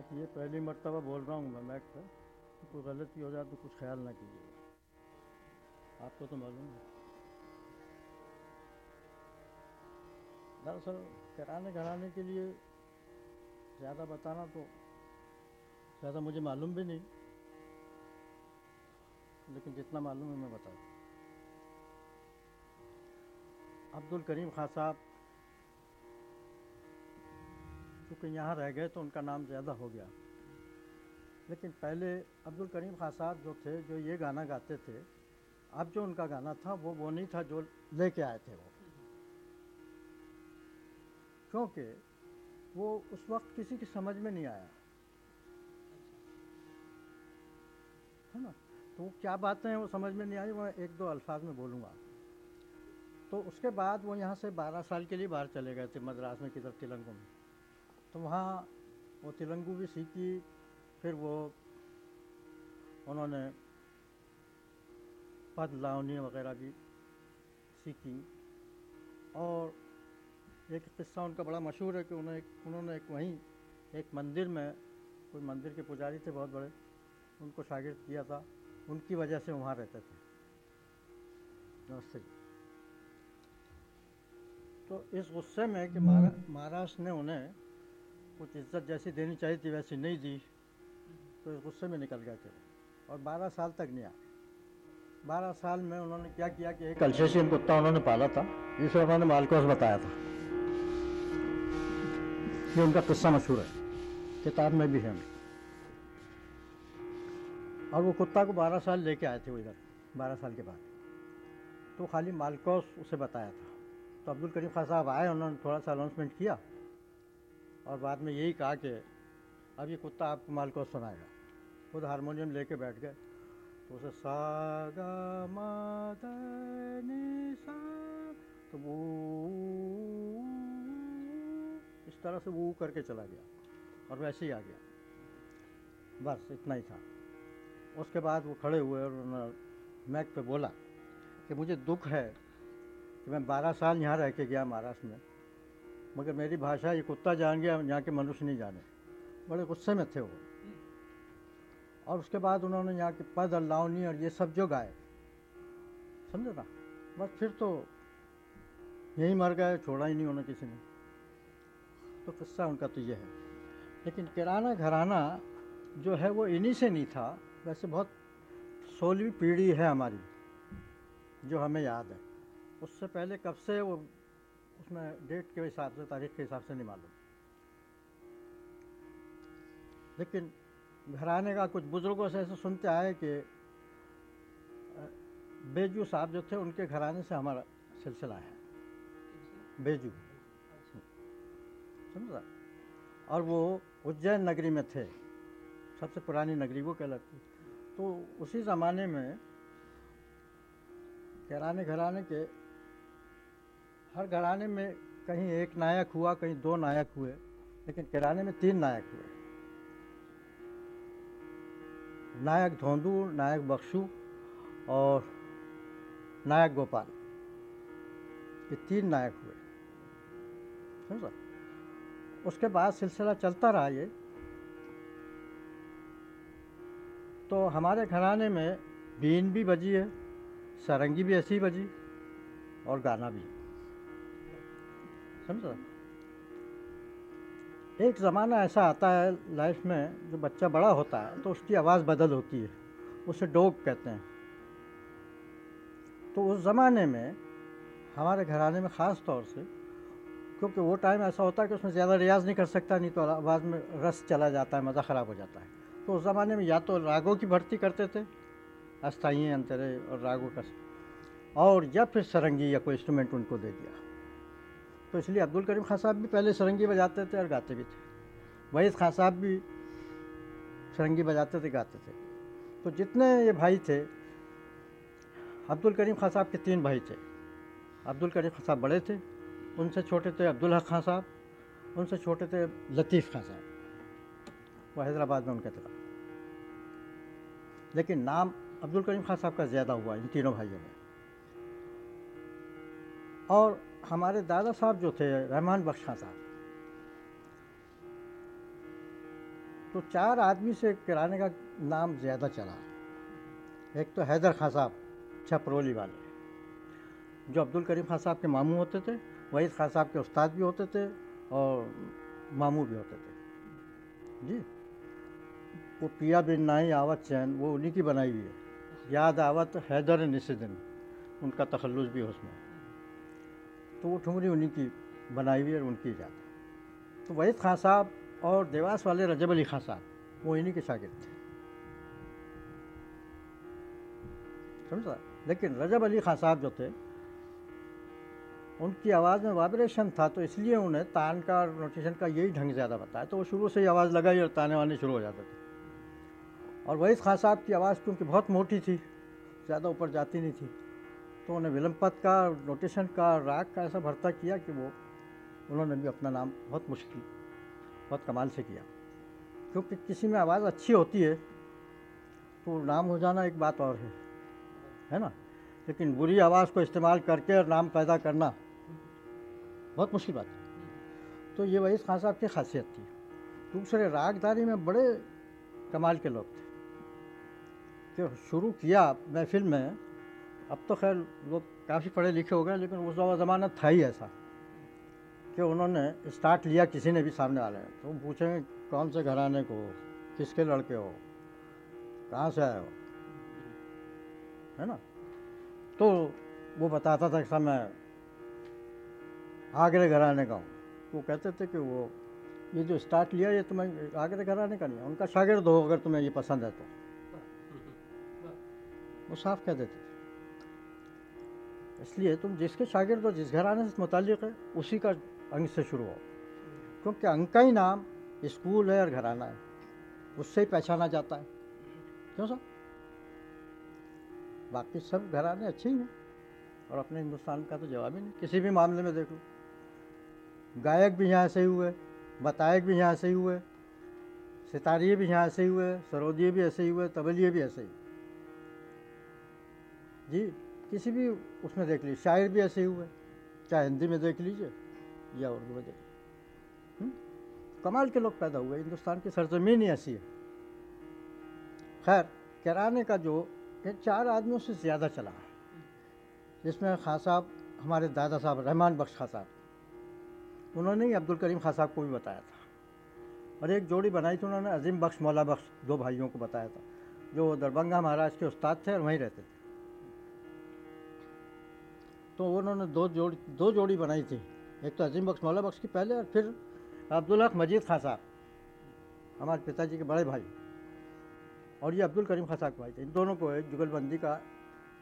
बात ये, पहली मरतबा बोल रहा हूँ मैं मैक पर कि कोई गलती हो जाए तो कुछ ख्याल ना कीजिएगा आपको तो मालूम है। दरअसल, कराने घराने के लिए ज़्यादा बताना तो ज़्यादा मुझे मालूम भी नहीं। लेकिन जितना मालूम है मैं बता अब्दुल करीम खां साहब क्योंकि यहाँ रह गए तो उनका नाम ज़्यादा हो गया। लेकिन पहले अब्दुल करीम खां साहब जो थे, जो ये गाना गाते थे, अब जो उनका गाना था, वो वो नहीं था जो लेके आए थे वो। क्योंकि वो उस वक्त किसी की समझ में नहीं आया। है ना? तो वो क्या बातें हैं, वो समझ में नहीं आई, मैं एक दो अल्फाज में बोलूँगा। तो उसके बाद वो यहाँ से बारह साल के लिए बाहर चले गए थे, मद्रास में किधर, तेलंगु में। तो वहाँ वो तेलंगु भी सीखी, फिर वो उन्होंने पद लावनी वगैरह भी सीखी। और एक किस्सा उनका बड़ा मशहूर है कि उन्हें उन्होंने एक वहीं एक मंदिर में, कोई मंदिर के पुजारी थे बहुत बड़े, उनको शागिर्द किया था। उनकी वजह से वहाँ रहते थे। नमस्ते तो इस गुस्से में कि महाराष्ट्र ने उन्हें कुछ इज़्ज़त जैसी देनी चाहिए थी वैसी नहीं दी। तो गुस्से में निकल गए थे और बारह साल तक नहीं आए। बारह साल में उन्होंने क्या किया कि एक अल्शेशियन कुत्ता उन्होंने पाला था। जिसे उन्होंने मालकोस बताया था। ये उनका किस्सा मशहूर है। किताब में भी है। और वो कुत्ता को बारह साल लेके आए थे वो इधर बारह साल के बाद। तो खाली मालकोस उसे बताया था। तो अब्दुल करीम खान साहब आए उन्होंने थोड़ा सा अनाउंसमेंट किया। और बाद में यही कहा कि अब ये कुत्ता आपको मालकोस सुनाएगा। खुद हारमोनियम लेके बैठ गए। तो उसे सा गा सा तो वो इस तरह से वो करके चला गया और वैसे ही आ गया। बस इतना ही था। उसके बाद वो खड़े हुए और उन्होंने मैक पे बोला कि मुझे दुख है कि मैं बारह साल यहाँ रह के गया महाराष्ट्र में। मगर मेरी भाषा ये कुत्ता जान गया यहाँ के मनुष्य नहीं जाने। बड़े गुस्से में थे वो। और उसके बाद उन्होंने यहाँ के पद, अल्लावनी और ये सब जो गाए। समझे ना? बस फिर तो यहीं मर गए, छोड़ा ही नहीं उन्हें किसी ने। तो किस्सा उनका तो ये है। लेकिन किराना घराना जो है वो इन्हीं से नहीं था। वैसे बहुत सोलहवीं पीढ़ी है हमारी, जो हमें याद है। उससे पहले कब से वो उसमें डेट के हिसाब से, तारीख के हिसाब से नहीं मालूम। लेकिन घराने का कुछ बुज़ुर्गों से ऐसे सुनते आए कि बेजू साहब जो थे, उनके घराने से हमारा सिलसिला है। बेजू। समझा और वो उज्जैन नगरी में थे। सबसे पुरानी नगरी वो कहलाती। तो उसी ज़माने में घराने घराने के हर घराने में कहीं एक नायक हुआ, कहीं दो नायक हुए, लेकिन किराने में तीन नायक हुए। नायक धोंदू, नायक बख्शू और नायक गोपाल, ये तीन नायक हुए। समझा? उसके बाद सिलसिला चलता रहा ये। तो हमारे घराने में बीन भी बजी है, सारंगी भी ऐसी बजी और गाना भी। समझा। एक ज़माना ऐसा आता है लाइफ में जो बच्चा बड़ा होता है तो उसकी आवाज़ बदल होती है। उसे डोग कहते हैं। तो उस ज़माने में, हमारे घराने में ख़ास तौर से, क्योंकि वो टाइम ऐसा होता है कि उसमें ज़्यादा रियाज नहीं कर सकता, नहीं तो आवाज़ में रस चला जाता है, मज़ा ख़राब हो जाता है। तो उस ज़माने में या तो रागों की भर्ती करते थे अस्थाई अंतरे, और रागों का और या फिर सरंगी या कोई इंस्ट्रूमेंट उनको दे दिया। तो इसलिए अब्दुल करीम खान साहब भी पहले सरंगी बजाते थे और गाते भी थे। वहीद खान साहब भी सरंगी बजाते थे, गाते थे। तो जितने ये भाई थे, अब्दुल करीम खान साहब के तीन भाई थे। अब्दुल करीम खान साहब बड़े थे, उनसे छोटे थे अब्दुल हक खान साहब, उनसे छोटे थे लतीफ़ खान साहब। वो हैदराबाद में उनके थे। लेकिन नाम अब्दुल करीम खान साहब का ज़्यादा हुआ इन तीनों भाइयों में। और हमारे दादा साहब जो थे, रहमान बख्श साहब। तो चार आदमी से किराने का नाम ज़्यादा चला। एक तो हैदर खां साहब छपरोली वाले। जो अब्दुल करीम खान साहब के मामू होते थे, वहीद खान साहब के उस्ताद भी होते थे और मामू भी होते थे। जी। वो पिया बिन नाई आवत चैन, वो उन्हीं की बनाई हुई है। याद आवत हैदर निसिदिन उनका तखल्लुस भी है उसमें। तो वो ठुमरी उन्हीं की बनाई हुई और उनकी याद तो वहीद खान साहब और देवास वाले रजब अली खान साहब, वो इन्हीं के शागिर्द थे। समझा? लेकिन रजब अली खान साहब जो थे, उनकी आवाज़ में वाइब्रेशन था तो इसलिए उन्हें तान का और नोटेशन का यही ढंग ज़्यादा बताया। तो वो शुरू से ही आवाज़ लगाई और ताने वाने शुरू हो जाते थे। और वहीद खान साहब की आवाज़ क्योंकि बहुत मोटी थी, ज़्यादा ऊपर जाती नहीं थी। तो उन्हें विलम पद का नोटेशन का, राग का ऐसा भरता किया कि वो, उन्होंने भी अपना नाम बहुत मुश्किल, बहुत कमाल से किया। क्योंकि किसी में आवाज़ अच्छी होती है तो नाम हो जाना एक बात और है है ना? लेकिन बुरी आवाज़ को इस्तेमाल करके और नाम पैदा करना, बहुत मुश्किल बात है। तो ये वही खान साहब की खासियत थी। दूसरे, रागदारी में बड़े कमाल के लोग थे। कि शुरू किया महफिल में अब तो खैर लोग काफ़ी पढ़े लिखे हो गए, लेकिन उस ज़माना था ही ऐसा कि उन्होंने स्टार्ट लिया किसी ने भी सामने वाले तो पूछेंगे, कौन से घराने को किसके लड़के हो? कहाँ से आए हो? है ना? तो वो बताता था कि मैं आगरे घराने का हूँ। वो कहते थे कि वो, ये जो स्टार्ट लिया, ये तुम्हें आगरे घराने का नहीं है। उनका शागिर्द हो अगर तुम्हें ये पसंद है तो। वो साफ़ कह देते थे। इसलिए तुम जिसके शागिर्द हो, जिस घराने से मुतालिक है, उसी का अंग से शुरू हो। क्योंकि अंग का ही नाम स्कूल है और घराना है। उससे ही पहचाना जाता है। क्यों सर? बाकी सब घराने अच्छे ही हैं। और अपने हिंदुस्तान का तो जवाब ही नहीं। किसी भी मामले में देख। लो गायक भी यहाँ से ही हुए, बतायक भी यहाँ से ही हुए, सितारिये भी यहाँ से ही हुए, सरोदिये भी ऐसे ही हुए, तबलिये भी ऐसे ही। जी? किसी भी उसमें देख लीजिए, शायर भी ऐसे ही हुए चाहे हिंदी में देख लीजिए या उर्दू में देखिए कमाल के लोग पैदा हुए, हिंदुस्तान की सरजमीन ही ऐसी है। खैर, किराने का जो ये चार आदमियों से ज़्यादा चला है। जिसमें खां साहब, हमारे दादा साहब, रहमान बख्श खां साहब। उन्होंने ही अब्दुल करीम खां साहब को भी बताया था। और एक जोड़ी बनाई थी उन्होंने, अजीम बख्श, मौला बख्श, दो भाइयों को बताया था। जो दरभंगा महाराज के उस्ताद थे और वहीं रहते थे। तो उन्होंने दो जोड़ी दो जोड़ी बनाई थी। एक तो अजीम बख्श, मौला बख्श की पहले और फिर अब्दुल हक मजीद खां साहब, हमारे पिताजी के बड़े भाई। और ये अब्दुल करीम खां साहब के भाई थे। इन दोनों को एक जुगलबंदी का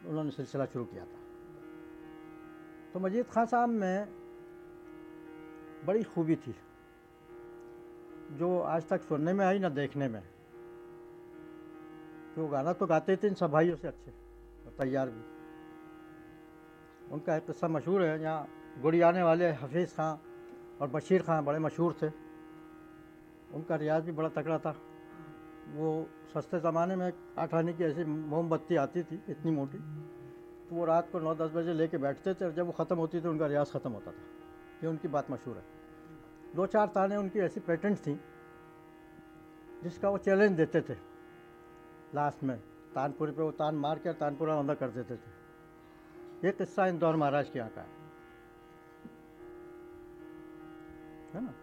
उन्होंने सिलसिला शुरू किया था। तो मजीद खां साहब में बड़ी खूबी थी, जो आज तक सुनने में आई, ना देखने में। तो गाना तो गाते थे इन सब भाइयों से अच्छे, और तैयार भी। उनका एक किस्सा मशहूर है यहाँ गुड़ियाने वाले हफीज़ खां और बशीर खां बड़े मशहूर थे। उनका रियाज भी बड़ा तगड़ा था। वो सस्ते ज़माने में आठ आने की ऐसी मोमबत्ती आती थी, इतनी मोटी तो वो रात को नौ दस बजे लेके बैठते थे और जब वो ख़त्म होती थी, उनका रियाज ख़त्म होता था। ये उनकी बात मशहूर है। दो चार ताने उनकी ऐसी पेटेंट थी, जिसका वो चैलेंज देते थे। लास्ट में तानपुरी पे वो तान मार के तानपुरा औंधा कर देते थे। ये किस्सा इंदौर महाराज के यहाँ का है। है ना?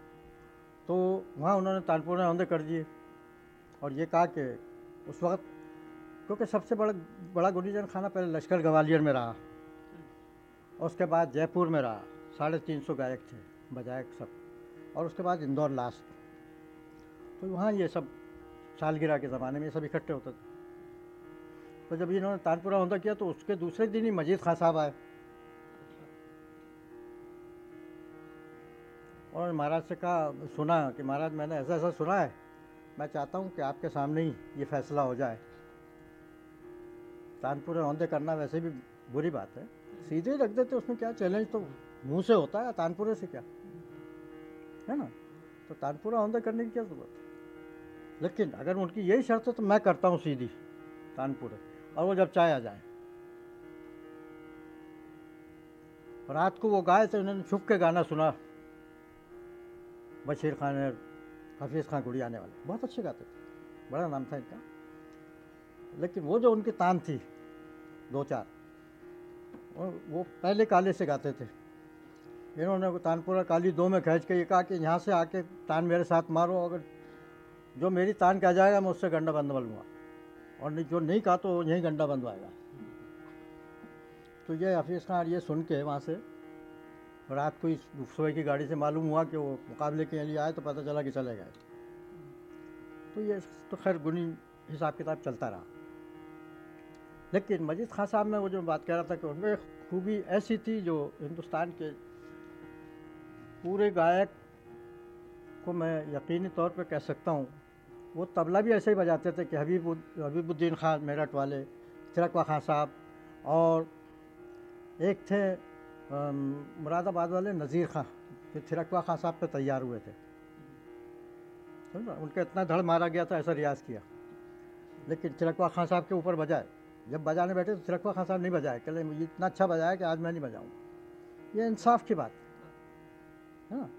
तो वहाँ उन्होंने तानपुरा औंधे कर दिए और ये कहा कि उस वक्त, क्योंकि सबसे बड़ा बड़ा गुडीजन खाना पहले लश्कर ग्वालियर में रहा और उसके बाद जयपुर में रहा। साढ़े तीन सौ गायक थे, बजायक सब। और उसके बाद इंदौर लास्ट। तो वहाँ ये सब सालगिरह के ज़माने में ये सब इकट्ठे होते थे। तो जब इन्होंने तानपुरा औंधा किया तो उसके दूसरे दिन ही मजीद खान साहब आए। और महाराज से कहा, सुना कि महाराज, मैंने ऐसा ऐसा सुना है। मैं चाहता हूँ कि आपके सामने ही ये फैसला हो जाए। तानपुरे औंधे करना वैसे भी बुरी बात है। सीधे ही रख देते, उसमें क्या चैलेंज तो मुँह से होता है, तानपुरे से क्या? है ना? तो तानपुरा औंधे करने की क्या ज़रूरत लेकिन अगर उनकी यही शर्त है तो मैं करता हूँ सीधी, तानपुरे। और वो जब चाहे आ जाए। रात को वो गाए तो उन्होंने छुप के गाना सुना। बशीर खान हफीज़ खां गुड़ियाने वाले। बहुत अच्छे गाते थे। बड़ा नाम था इनका। लेकिन वो जो उनकी तान थी, दो चार वो पहले काले से गाते थे। इन्होंने तानपुरा काली दो में खींच के ये कहा कि यहाँ से आके तान मेरे साथ मारो, अगर जो मेरी तान कह जाएगा, मैं उससे गंडा बंद लूँगा। और जो नहीं कहा तो यहीं गंडा बंधवाएगा तो ये हफीज़ खान ये सुन के वहाँ से, रात को इस सुबह की गाड़ी से मालूम हुआ कि वो मुकाबले के लिए आए तो पता चला कि चले गए। तो ये तो खैर गुनी हिसाब किताब चलता रहा। लेकिन मजीद खान साहब में वो जो बात कह रहा था कि उनमें खूबी ऐसी थी जो हिंदुस्तान के पूरे गायक को मैं यकीनी तौर पर कह सकता हूँ वो तबला भी ऐसे ही बजाते थे कि हबीब हबीबुद्दीन खान मेरठ वाले, तिरकवा खान साहब और एक थे मुरादाबाद वाले नज़ीर खां जो थिरकवा खां साहब पे तैयार हुए थे। समझा? उनका इतना धड़ मारा गया था, ऐसा रियाज किया। लेकिन थिरकवा खां साहब के ऊपर बजाए। जब बजाने बैठे तो थिरकवा खां साहब नहीं बजाए कहले मुझे इतना अच्छा बजाया कि आज मैं नहीं बजाऊँ ये इंसाफ की बात। है ना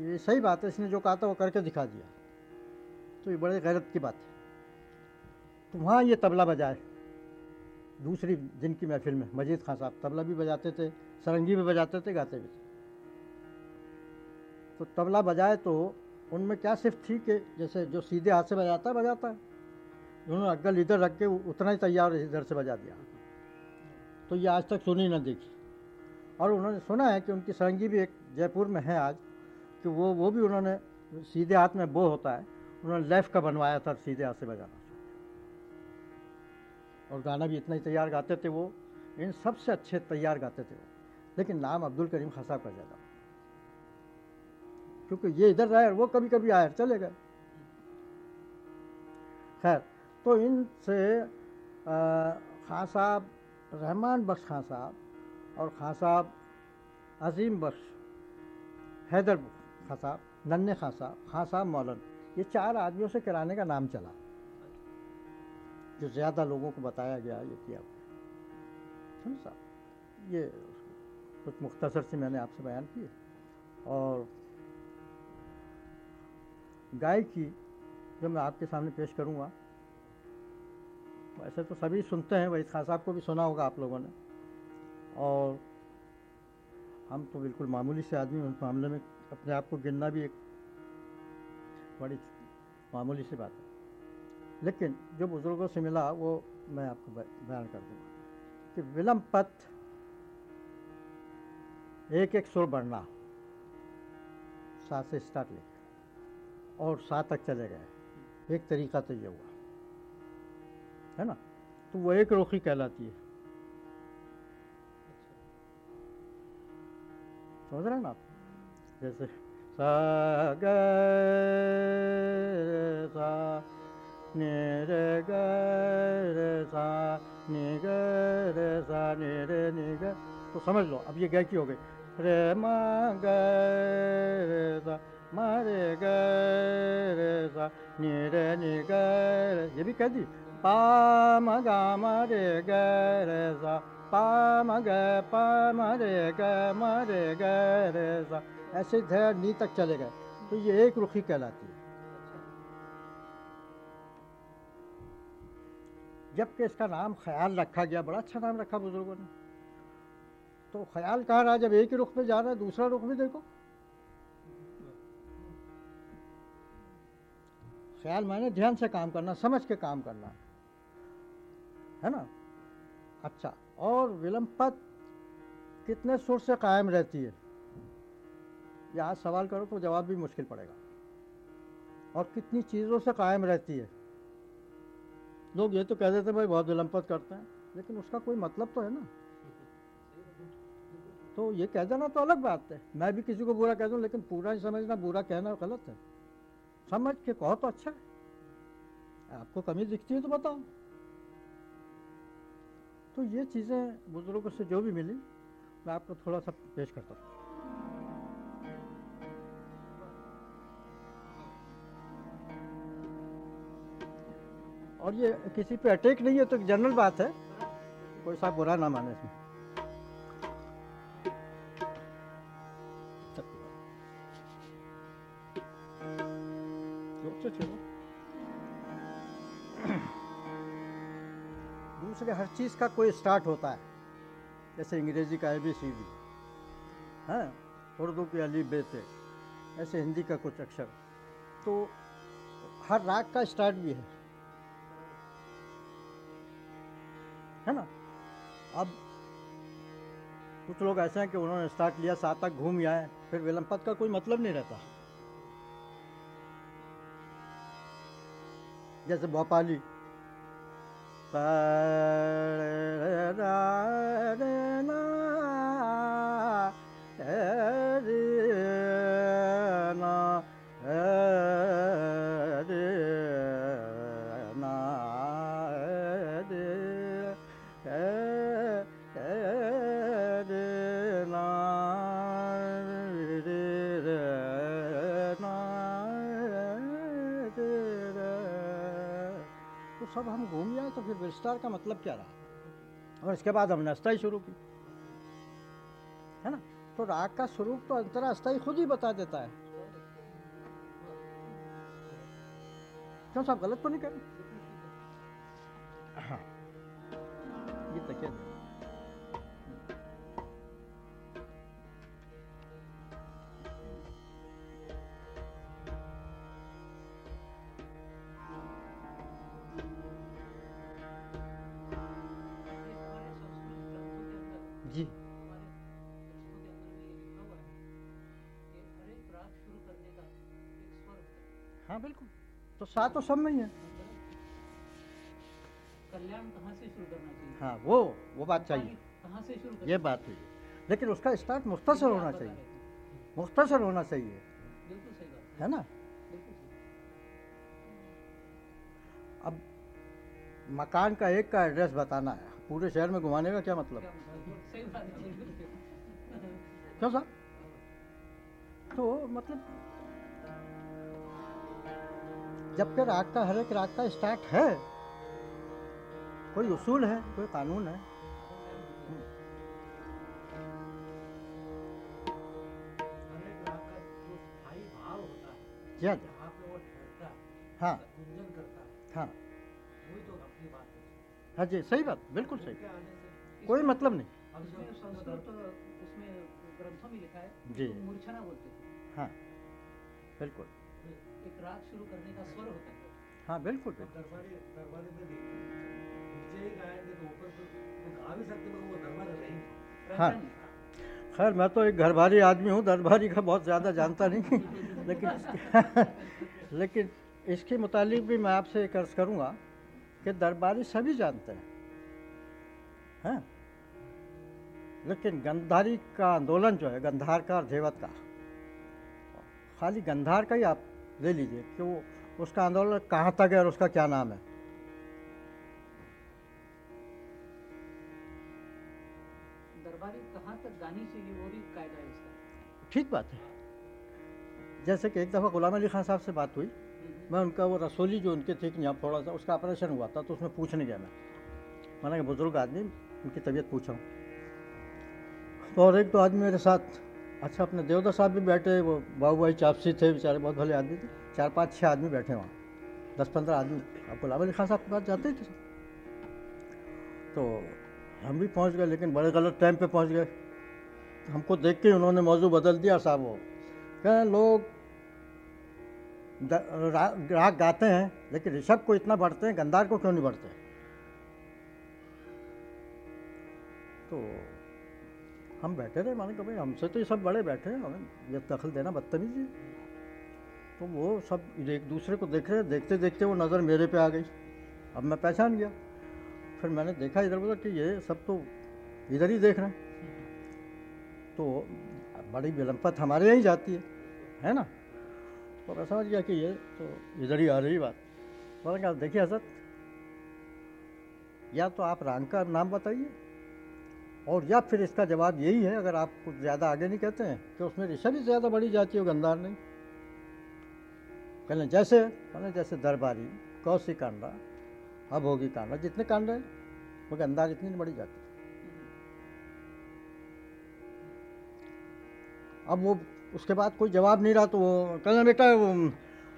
ये सही बात है, इसने जो कहा था वो करके दिखा दिया। तो ये बड़े गैरत की बात है। तो वहाँ ये तबला बजाए। दूसरी दिन की महफिल में, मजीद खान साहब, तबला भी बजाते थे, सरंगी भी बजाते थे, गाते भी थे। तो तबला बजाए तो उनमें क्या सिर्फ़ थी कि जैसे जो सीधे हाथ से बजाता है बजाता है। उन्होंने अग्गल इधर रख के उतना ही तैयार इधर से बजा दिया। तो ये आज तक सुनी ना देखी। और उन्होंने सुना है कि उनकी सरंगी भी एक जयपुर में है आज, कि वो वो भी उन्होंने सीधे हाथ में बो होता है। उन्होंने लेफ़्ट का बनवाया था, सीधे हाथ से बजाना और गाना भी इतना ही तैयार गाते थे वो, इन सबसे अच्छे तैयार गाते थे वो। लेकिन नाम अब्दुल करीम खान साहब का ज़्यादा। क्योंकि ये इधर रहे और वो कभी कभी आए चले गए। खैर तो इनसे खान साहब, रहमान बख्श खान साहब और खान साहब, अजीम बख्श, हैदर खान साहब, नन्हे खान साहब खान साहब मौलन। ये चार आदमियों से कराने का नाम चला। जो ज़्यादा लोगों को बताया गया, ये किया। समझा ये कुछ मुख्तसर से मैंने आपसे बयान किए और गाय की जो मैं आपके सामने पेश करूँगा, वैसे तो सभी सुनते हैं वही खान साहब को भी सुना होगा आप लोगों ने। और हम तो बिल्कुल मामूली से आदमी उस मामले में अपने आप को गिनना भी एक बड़ी मामूली सी बात है। लेकिन जो बुज़ुर्गों से मिला, वो मैं आपको बयान कर दूँगा कि विलम पथ एक एक सुर बढ़ना, सात से स्टार्ट लेकर और सात तक चले गए। एक तरीका तो ये हुआ, है ना? तो वो एक रोखी कहलाती है। समझ रहे हैं ना आप? जैसे सा ग सा नि रे ग रे सा नि ग रे सा नि रे ग तो समझ लो, अब ये गायकी हो गई। रे मा ग रे सा मा रे ग सा नि रे नि ग ये भी कह दी पा म गा म रे ग रे सा पा म ग पा म रे ग म रे ग सा ऐसे धैर्य नी तक चले गए। तो ये एक रुखी कहलाती है। जबकि इसका नाम ख्याल रखा गया, बड़ा अच्छा नाम रखा बुज़ुर्गों ने। तो ख्याल कहाँ रहा? जब एक ही रुख में जा रहा है, दूसरा रुख भी देखो। ख्याल माने ध्यान से काम करना, समझ के काम करना। है ना? अच्छा और विलंबत कितने सुर से कायम रहती है? या आज सवाल करो तो जवाब भी मुश्किल पड़ेगा। और कितनी चीज़ों से कायम रहती है। लोग ये तो कह देते भाई, बहुत विलंबत करते हैं। लेकिन उसका कोई मतलब तो है ना। तो ये कह देना तो अलग बात है। मैं भी किसी को बुरा कह दूँ, लेकिन पूरा ही समझना, बुरा कहना गलत है। समझ के कहो तो अच्छा है। आपको कमी दिखती है तो बताओ। तो ये चीज़ें बुज़ुर्गों से जो भी मिली, मैं आपको थोड़ा सा पेश करता हूँ। और ये किसी पे अटैक नहीं है तो जनरल बात है। कोई साहब बुरा ना माने इसमें। दूसरे हर चीज़ का कोई स्टार्ट होता है। जैसे अंग्रेज़ी का ए बी सी डी है, उर्दू की अली बे थे ऐसे हिंदी का कुछ अक्षर। तो हर राग का स्टार्ट भी है। है ना? अब कुछ लोग ऐसे हैं कि उन्होंने स्टार्ट लिया, सात तक घूम आए, फिर विलंब का कोई मतलब नहीं रहता। जैसे भोपाली। विस्तार का मतलब क्या रहा? और इसके बाद हमने अस्थाई शुरू की। है ना? तो राग का स्वरूप तो अंतरा अस्थाई खुद ही बता देता है। क्यों, साहब गलत तो नहीं कर हाँ। ये तकिया तो तो सब में ही है। कल्याण कहाँ से शुरू करना चाहिए? हाँ वो वो बात चाहिए। कहाँ से शुरू ये बात है। लेकिन उसका स्टार्ट मुख्तसर होना चाहिए। मुख्तसर होना चाहिए। बिल्कुल सही है। ना? अब मकान का एक का एड्रेस बताना है। पूरे शहर में घुमाने का क्या मतलब? मतलब? क्यों साहब? तो मतलब जबकि राग का हर एक राग का स्टार्ट है कोई उसूल है कोई कानून है। है? हाँ। है। जी सही बात बिल्कुल सही। कोई मतलब नहीं। अब इसमें संस्कृत उसमें ग्रंथों में लिखा है जी। तो मूर्छना बोलते। थे हाँ बिल्कुल। एक राग शुरू करने का स्वर होता है। हाँ बिल्कुल बिल्कुल। दरबारी दरबारी में नीचे ही गाएँगे तो ऊपर तो तो गा भी सकते मगर वो दरबार रहेंगे हाँ। खैर मैं तो एक घरबारी आदमी हूँ दरबारी का बहुत ज़्यादा जानता नहीं। लेकिन लेकिन इसके मुतालिक भी मैं आपसे एक अर्ज़ करूँगा कि दरबारी सभी जानते हैं। हैं। लेकिन गंधारी का आंदोलन जो है गंधार का और धेवत का खाली गंधार का ही आप ले लीजिए कि वो उसका आंदोलन कहाँ तक है और उसका क्या नाम है? दरबारी कहाँ तक गानी चाहिए वो भी कायदा इसका। ठीक बात है। जैसे कि एक दफ़ा गुलाम अली खान साहब से बात हुई। मैं उनका वो रसोली जो उनके थे कि यहाँ थोड़ा सा उसका ऑपरेशन हुआ था तो उसमें पूछने गया मैं। मैंने कहा बुज़ुर्ग आदमी उनकी तबीयत पूछा। हूँ तो और एक तो आदमी मेरे साथ अच्छा अपने देवदास साहब भी बैठे वो बाबू भाई चापसी थे बेचारे, बहुत भले आदमी थे। चार पाँच छः आदमी बैठे वहाँ। दस पंद्रह आदमी। अब गुलाम अली खान साहब के पास जाते थे तो। हम भी पहुँच गए, लेकिन बड़े गलत टाइम पे पहुँच गए। हमको देख के उन्होंने मौजू बदल दिया साहब वो। कहें लोग राग गाते हैं, लेकिन ऋषभ को इतना बढ़ते हैं गंदार को क्यों नहीं बढ़ते तो हम बैठे रहे माने कि भाई हमसे तो ये सब बड़े बैठे हैं। हमें ये दखल देना बदतमीजी तो वो सब एक दूसरे को देख रहे देखते देखते वो नज़र मेरे पे आ गई। अब मैं पहचान गया। फिर मैंने देखा इधर उधर कि ये सब तो इधर ही देख रहे हैं। तो बड़ी विलंपत हमारे यहाँ ही जाती है है ना? तो मैं समझ गया कि ये तो इधर ही आ रही बात। मैंने कहा, देखिए हज़रत, या तो आप रांग का नाम बताइए और या फिर इसका जवाब यही है, अगर आप कुछ ज़्यादा आगे नहीं कहते हैं, कि उसमें ऋषभ ही ज़्यादा बड़ी जाती है गंधार नहीं। कहने जैसे मैंने जैसे दरबारी कौशी कांडा, अभोगी कांडा, जितने कांड हैं, वो गंधार इतनी नहीं बड़ी जाती। अब वो, उसके बाद कोई जवाब नहीं रहा तो वो कहना बेटा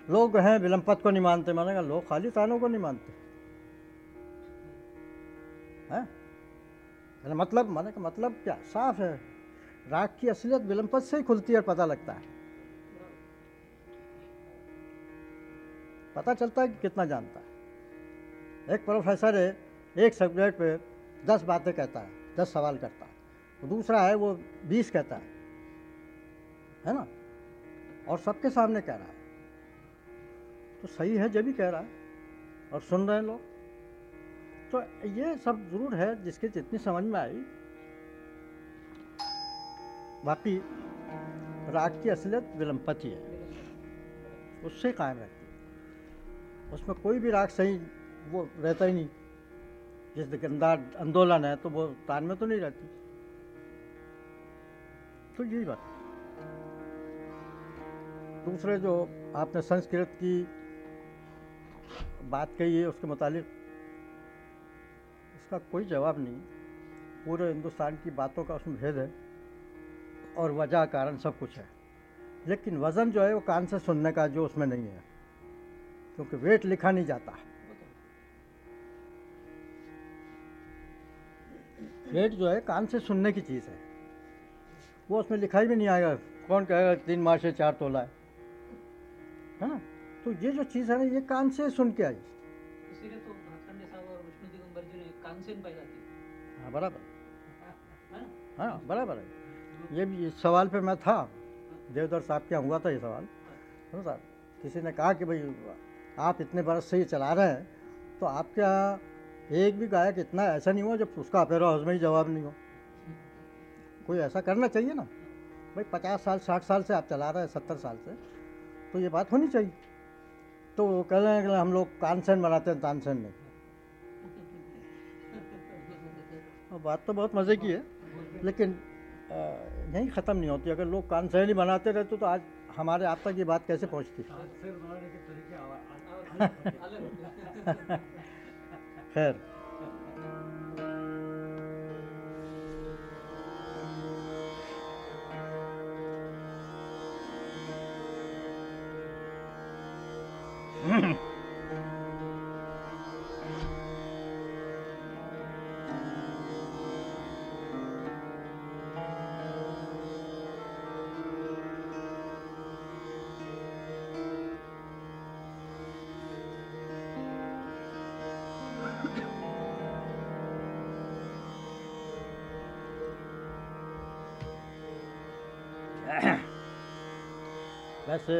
लोग हैं विलम्पत को नहीं मानते। मानेगा लोग खाली तानों को नहीं मानते। हैं? यानी मतलब माने का मतलब क्या? साफ़ है। राग की असलियत विलम्पत से ही खुलती है और पता लगता है। पता चलता है कि कितना जानता है। एक प्रोफेसर है, एक सब्जेक्ट पे दस बातें कहता है, दस सवाल करता है। तो दूसरा है, वो बीस कहता है। है ना? और सबके सामने कह रहा है। तो सही है जब भी कह रहा है। और सुन रहे हैं लोग। तो ये सब ज़रूर है जिसकी जितनी समझ में आई। बाकी राग की असलियत विलम्पति है। उससे कायम रहती है। उसमें कोई भी राग सही, वो रहता ही नहीं। जैसे गंदार आंदोलन है तो वो तान में तो नहीं रहती। तो यही बात। दूसरे जो आपने संस्कृत की बात कही है, उसके मुतालिक इसका कोई जवाब नहीं। पूरे हिंदुस्तान की बातों का उसमें भेद है और वजह कारण सब कुछ है। लेकिन वज़न जो है वो कान से सुनने का जो उसमें नहीं है, क्योंकि वेट लिखा नहीं जाता। वेट जो है कान से सुनने की चीज़ है। वो उसमें लिखाई भी नहीं आएगा। कौन कहेगा तीन माह से चार तोला है? है? ना तो ये जो चीज़ है ना, ये कान से सुन के आई। हाँ। बराबर। हाँ बराबर है। ये भी इस सवाल पे मैं था। देवदर साहब के हुआ था ये सवाल। सुनो साहब किसी ने कहा कि भाई आप इतने बरस से ये चला रहे हैं तो आपके यहाँ एक भी गायक इतना ऐसा नहीं हुआ जब उसका अपेरा हाउस में ही जवाब नहीं हो। कोई ऐसा करना चाहिए ना? भाई पचास साल साठ साल से आप चला रहे हैं सत्तर साल से तो ये बात होनी चाहिए। तो कह रहे हैं कि हम लोग कानसेन बनाते हैं तानसेन नहीं बात तो बहुत मज़े की है लेकिन यहीं ख़त्म नहीं होती। अगर लोग कान ही बनाते रहते तो आज हमारे आप तक ये बात कैसे पहुँचती? सिर बनाने वैसे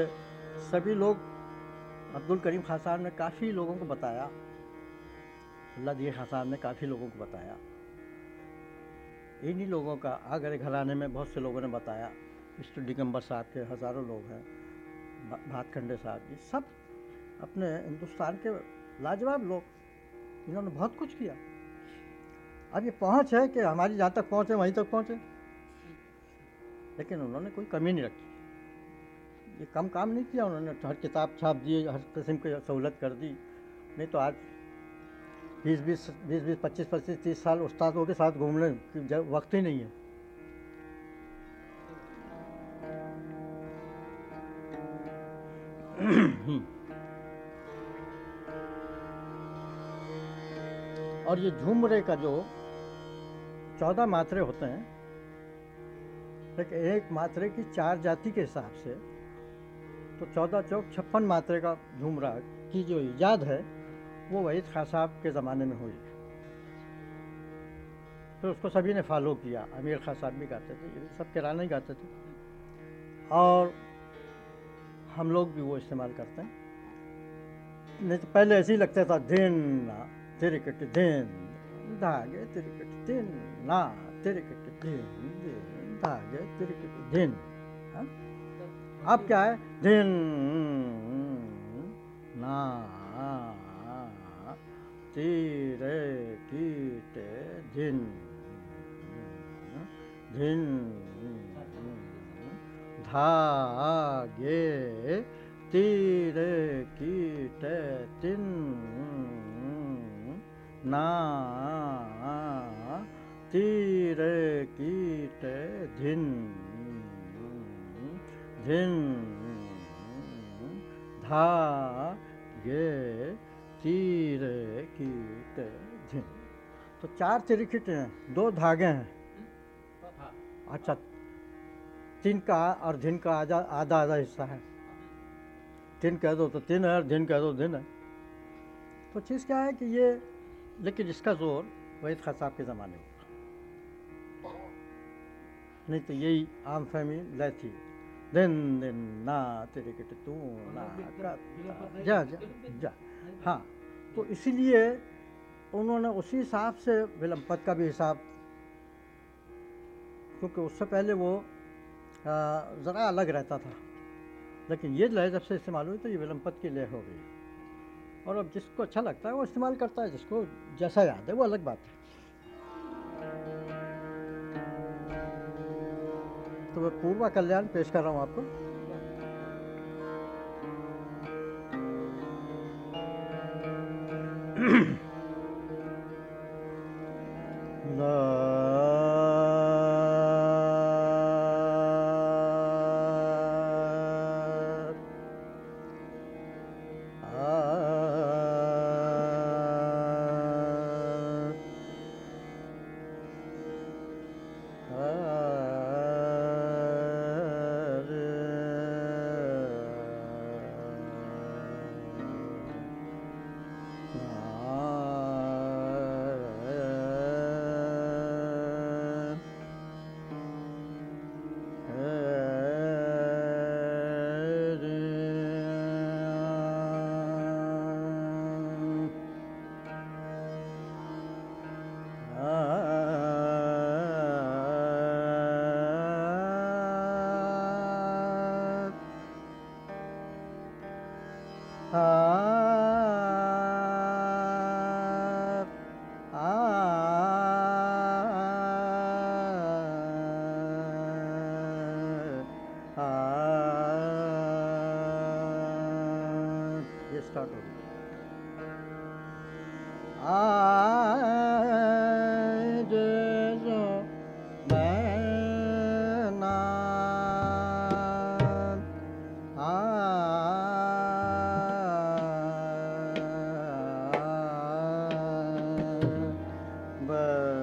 सभी लोग अब्दुल करीम खान साहब ने काफ़ी लोगों को बताया। अल्लाह खान साहब ने काफ़ी लोगों को बताया। इन्हीं लोगों का आगरे घराने में बहुत से लोगों ने बताया। मिस्टर दिगंबर साहब के हज़ारों लोग हैं भातखंडे साहब जी, सब अपने हिंदुस्तान के लाजवाब लोग, इन्होंने बहुत कुछ किया। अब ये पहुँच है कि हमारी जहाँ तक पहुँचे वहीं तक पहुँचे। लेकिन उन्होंने कोई कमी नहीं रखी। ये कम काम नहीं किया उन्होंने हर किताब छाप दिए, हर किस्म की सहूलत कर दी। नहीं तो आज बीस बीस बीस बीस पच्चीस पच्चीस, तीस साल उस्तादों के साथ घूमने वक्त ही नहीं है। और ये झूमरे का जो चौदह मात्रे होते हैं, एक मात्रे की चार जाति के हिसाब से तो चौदह चौक छप्पन मात्रे का झूमरा की जो ईजाद है, वो वहीद खां साहब के ज़माने में हुई। तो उसको सभी ने फॉलो किया। अमीर खां साहब भी गाते थे सब किराना ही गाते थे। और हम लोग भी वो इस्तेमाल करते हैं। नहीं तो पहले ऐसे ही लगता था, दिन ना तिरकट दिन धागे तिरकट दिन ना तिरकट दिन दिन धागे तिरकट दिन? अब क्या है? दिन ना तीरे कीटे दिन दिन धागे, तीरे कीटे तिन ना तीरे कीटे धिन धिन धा गे तीरे कीटे धिन। तो चार तिरकिटे हैं, दो धागे हैं। अच्छा तीन का और धिन का आधा आधा आधा हिस्सा है। तीन कह दो तो तीन है, और दिन कह दो धिन है। तो चीज़ क्या है कि ये, लेकिन इसका ज़ोर वहीद खान साहब के ज़माने में। नहीं तो यही आम फहमी लय थी। दिन दिन ना तेरे के तू ना का जा जा जा। हाँ तो इसीलिए उन्होंने उसी हिसाब से विलम्पत का भी हिसाब क्योंकि उससे पहले वो ज़रा अलग रहता था। लेकिन ये लय जब से इस्तेमाल हुई तो ये विलम्पत की लय हो गई। और अब जिसको अच्छा लगता है वो इस्तेमाल करता है जिसको जैसा याद है वो अलग बात है। तो मैं पूर्वा कल्याण पेश कर रहा हूँ आपको। ये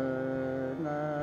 बन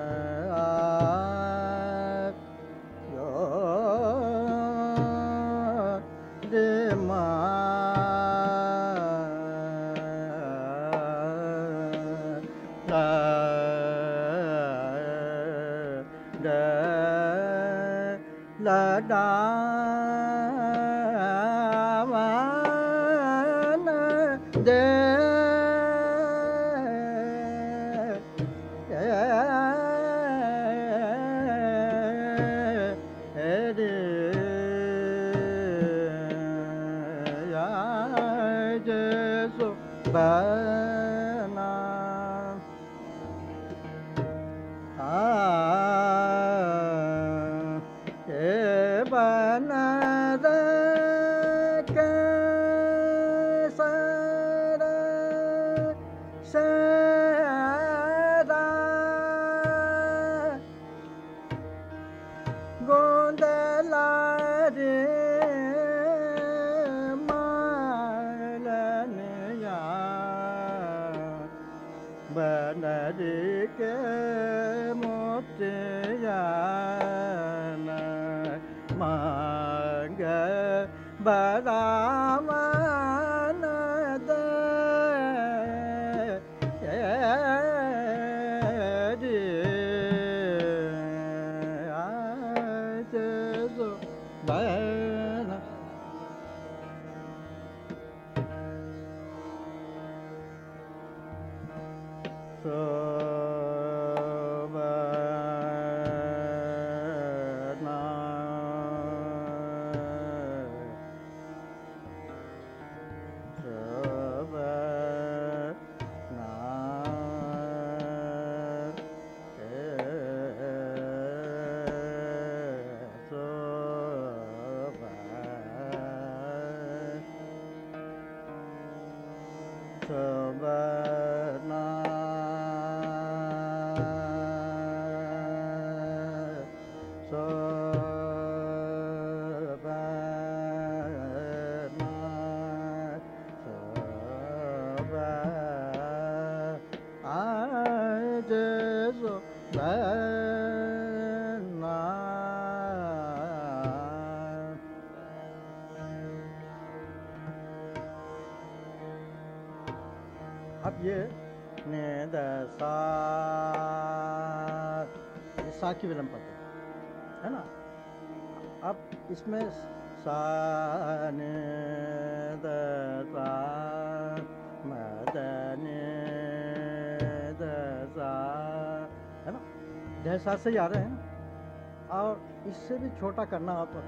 जैसा से ही आ रहे हैं और इससे भी छोटा करना हो तो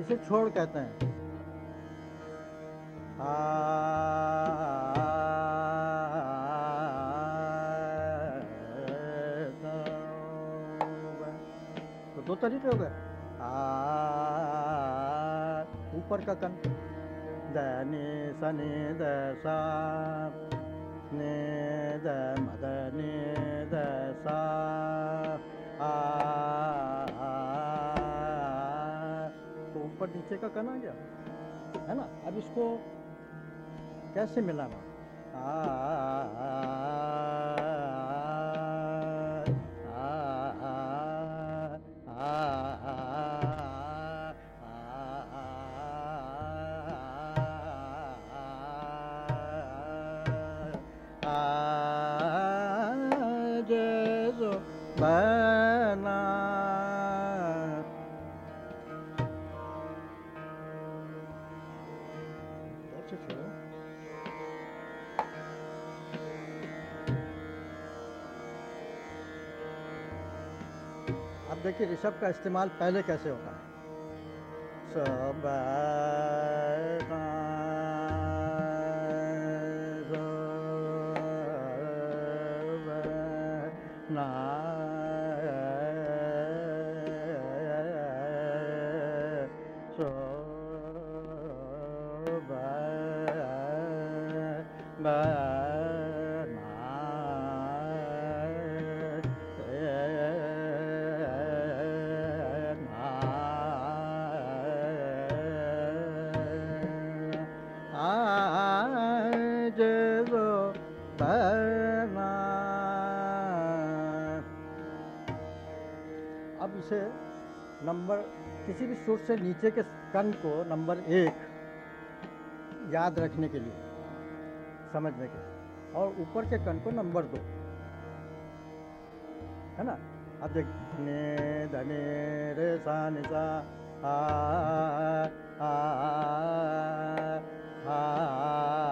इसे छोड़ कहते हैं तो दो तरीके हो गए ऊपर का कन द नि स नि द सा नि द म नि द सा आ तो ऊपर नीचे का कन गया है ना अब इसको कैसे मिलाना आ देखिए ऋषभ का इस्तेमाल पहले कैसे होता है? सब सुर से नीचे के कन को नंबर एक याद रखने के लिए, समझने के लिए। और ऊपर के कन को नंबर दो। है ना? अब देख ने धने रे, सा, नि, सा आ आ आ आ आ आ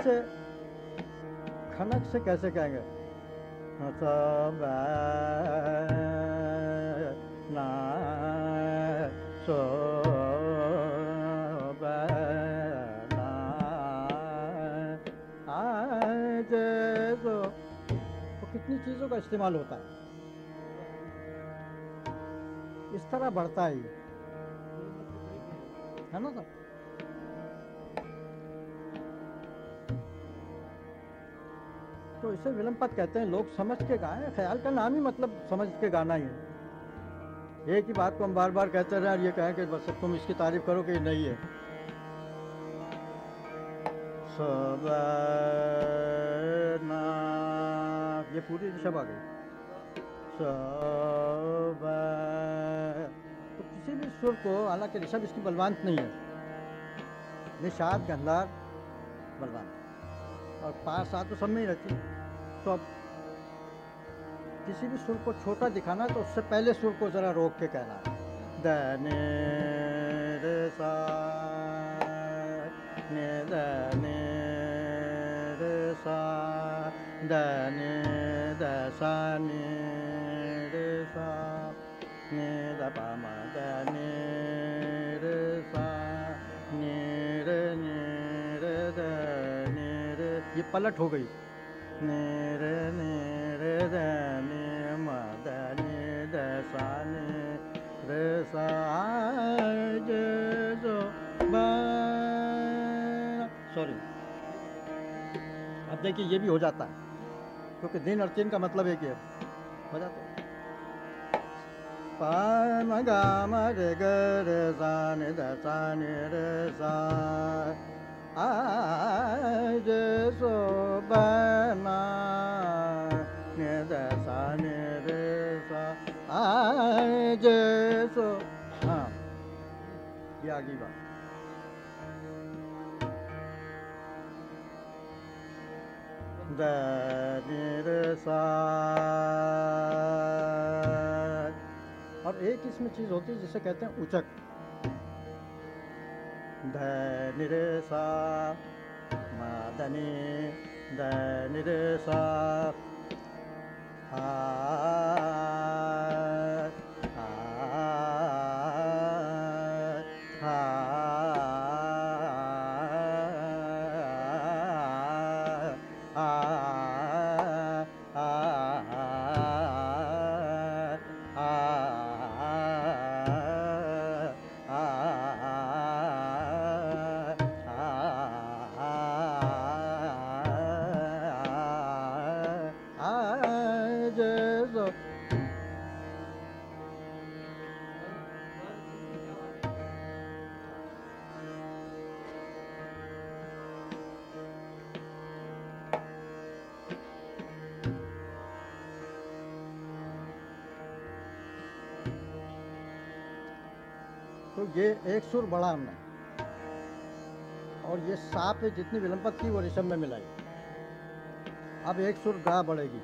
इसे खनक से कैसे कहेंगे? सब ना सो तो कितनी चीज़ों का इस्तेमाल होता है? इस तरह बढ़ता है है ना सर? तो इसे विलंब पद कहते हैं, लोग समझ के गाएँ। ख्याल का नाम ही मतलब समझ के गाना ही है। एक ही बात को हम बार बार कहते रहे और ये कहें कि बस तुम इसकी तारीफ़ करो कि नहीं है। ये पूरी ऋषभ आ गई। तो किसी भी सुर को, हालाँकि ऋषभ इसकी बलवान नहीं है। निषाद गंधार बलवान। और पास सात तो सब में ही रहती तो अब किसी भी सुर को छोटा दिखाना तो उससे पहले सुर को जरा रोक के कहना है। रे, सा, ने रे, सा दने पलट हो गई। ने रे ने रे द ने द ने द ने, रे, सा, जे बा, सॉरी। अब देखिए, ये भी हो जाता है, क्योंकि दिन और तीन का मतलब एक ही है। बजाते पा म गा, म, रे, ग, रे, सा, नि ध सा, नि, रे, सा। हाँ। और एक इसमें चीज़ होती है जिसे कहते हैं उचक। धनिरसा माधनि धनिरसा। हा। ये एक सुर बढ़ा हमने। और ये साप पे जितनी विलंबत थी वो ऋषभ में मिलाई। अब एक सुर गा बढ़ेगी।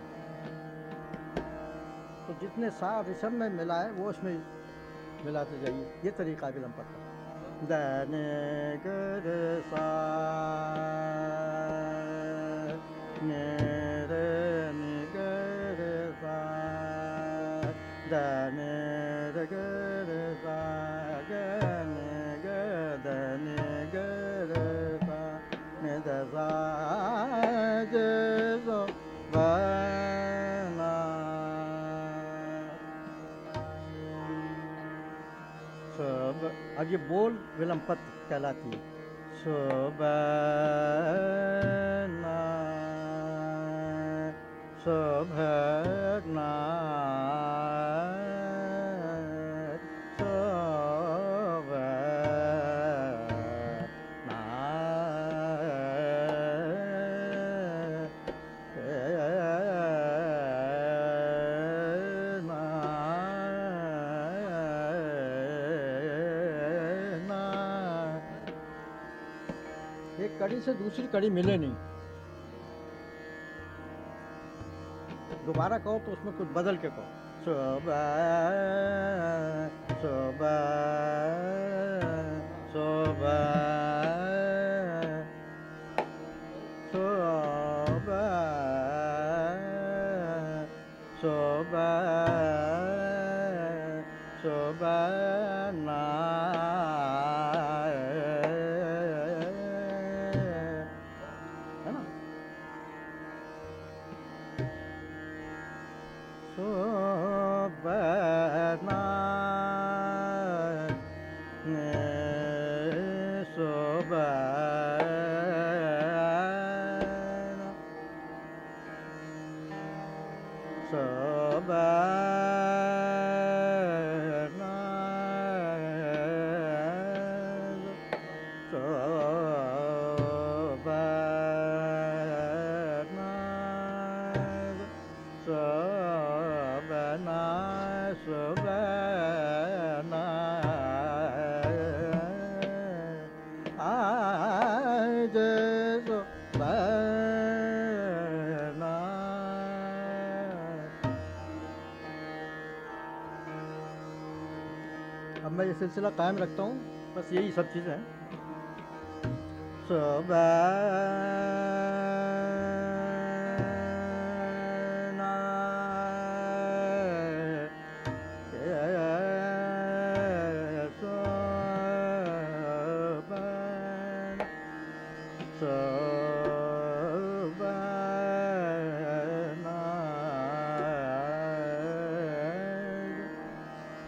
तो जितने सा ऋषभ में मिला है वो उसमें मिलाते जाइए। ये तरीका है विलंबत। का दने सा, ने अब ये बोल विलम पत्र कहलाती है। शोभना शोभना से दूसरी कड़ी मिले नहीं। दोबारा कहो तो उसमें कुछ बदल के कहो। सुबह सुबह सुबह सिलसिला कायम रखता हूँ। बस यही सब चीज़ें हैं। शोभना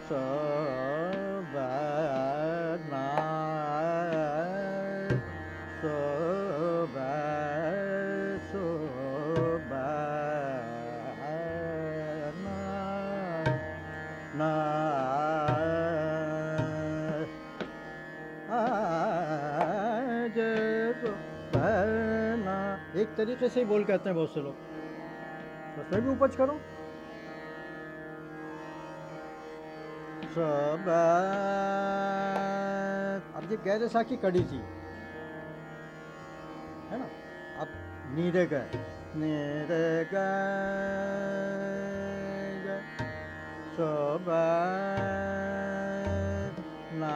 शोभना तरीके से ही बोल कहते हैं बहुत से लोग। तो उसमें भी उपज करो। सब अब ये गैर साखी कड़ी थी। है ना? अब नीरे गए। नीरे गए। सब ना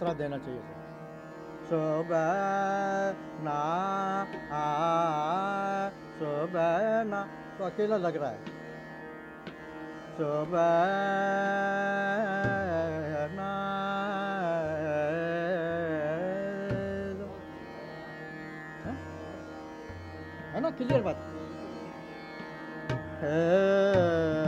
आसरा देना चाहिए सुबह ना आ सुबह ना। तो अकेला लग रहा है। सुबह ना। है? है ना? क्लियर बात? है।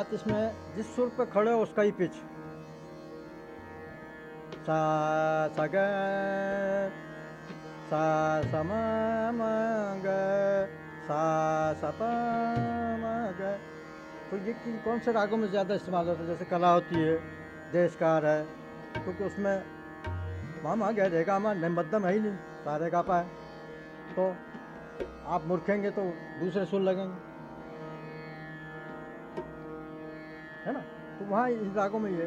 बात इसमें जिस सुर पे खड़े हो उसका ही पिच। सा सा ग सा स म म ग सा स प म ग तो ये कि कौन से रागों में ज़्यादा इस्तेमाल होता है? जैसे कला होती है, देशकार है, क्योंकि उसमें मामा गए रेगा मा नहीं, मध्यम है ही नहीं सारे गा पाए तो आप मुरखेंगे तो दूसरे सुर लगेंगे। वहाँ इन रागों में ये,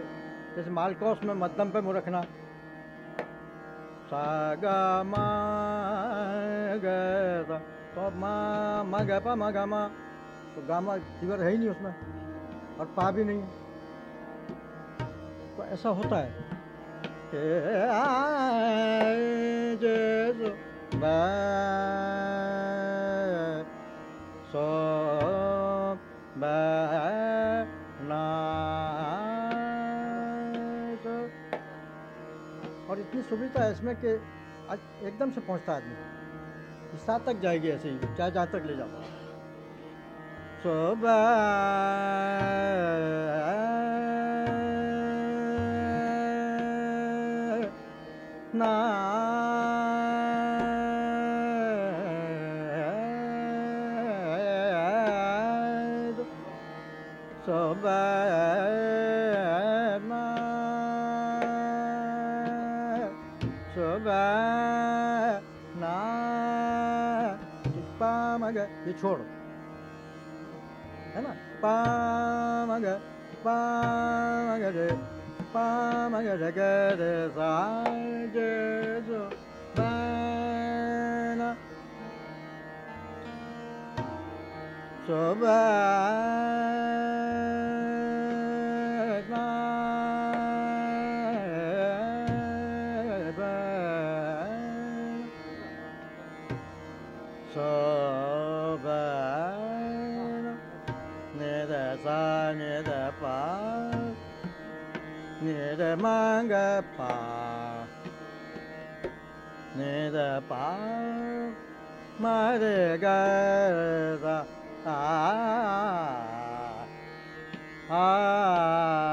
जैसे मालकोस में मध्यम पे मुँह रखना। सा गा तो मा मा, ग, पा, मा, गा, मा। तो गामा तीवर है ही नहीं उसमें, और पा भी नहीं तो ऐसा होता है। के सुविधा है इसमें कि एकदम से पहुँचता आदमी। हिस्सा तक जाएगी ऐसे ही, चाहे जहाँ तक ले जाओ। सुबह ये छोड़ो है ना पामग पामग रे पामग रे ग रे सा जे जो ना सुबह 满个把，你的把，满的个子啊！啊啊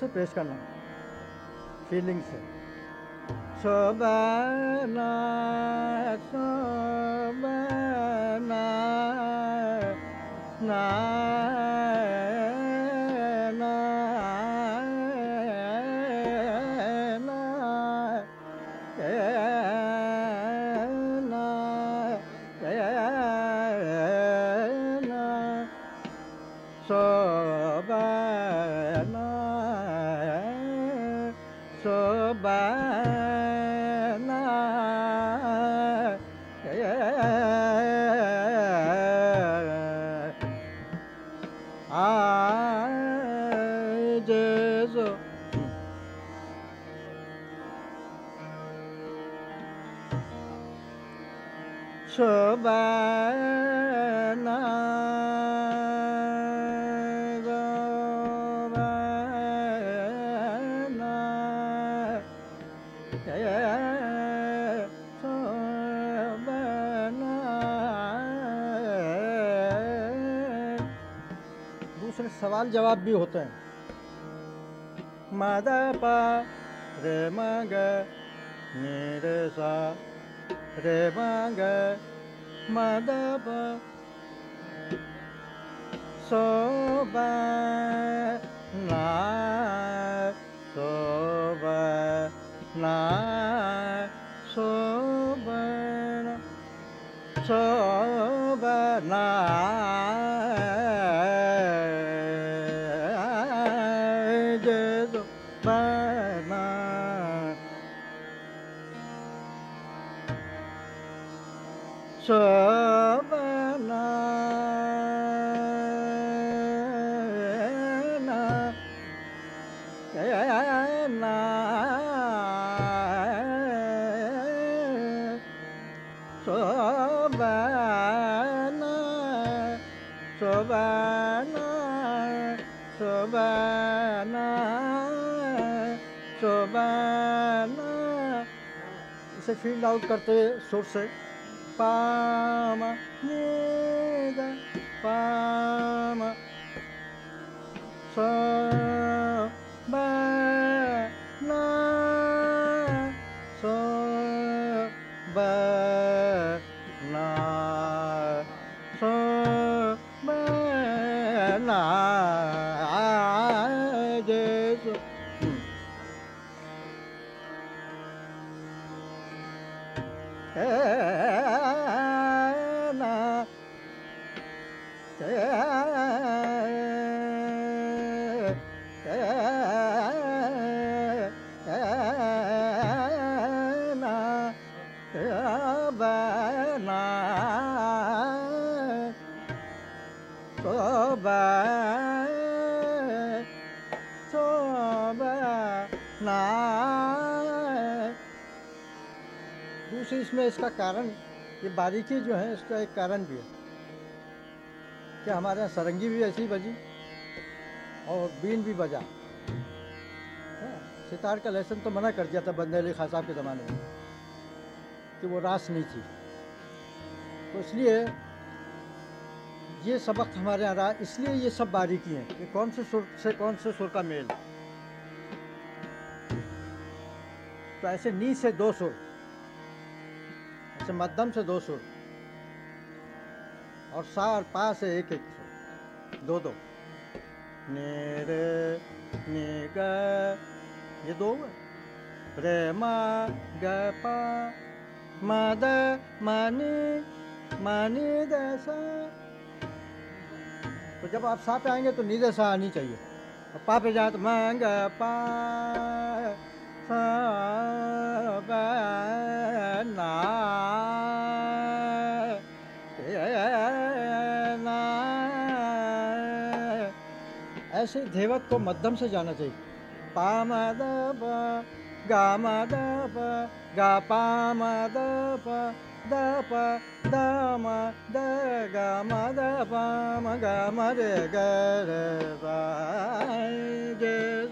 से पेश करना। फीलिंग से। शोभना शोभना ना शोभना शोभना दूसरे सवाल जवाब भी होते हैं। मदब रे सोब ना सोब ना सोब सोब ना। फ़ील्ड आउट करते सुर से। पामा पामा। शोभना इसका कारण ये बारीकी जो है इसका एक कारण भी है। कि हमारे यहाँ सरंगी भी ऐसी बजी और बीन भी बजा? हाँ, सितार का लेसन तो मना कर दिया था बंदे अली खान साहब के ज़माने में कि वो रास नहीं थी। तो इसलिए ये सबक हमारे यहाँ रहा इसलिए ये सब बारीकी हैं कि कौन से सुर से कौन से सुर का मेल। तो ऐसे नी से दो सुर। ऐसे मध्यम से दो सुर। और सा और पा से एक एक सुर। दो दो। ने रे ने ग ये दो हुए। रे, मा, ग, पा, मा, द, मा, नी मा, नी, द, सा। तो जब आप सा पे आएँगे तो नी, द, सा आनी चाहिए। और पा पे जाए तो मा, ग, पा, सा ऐसे धेवत को मध्यम से जाना चाहिए पा म द गा म द गा द म द गा म द गा म रे सा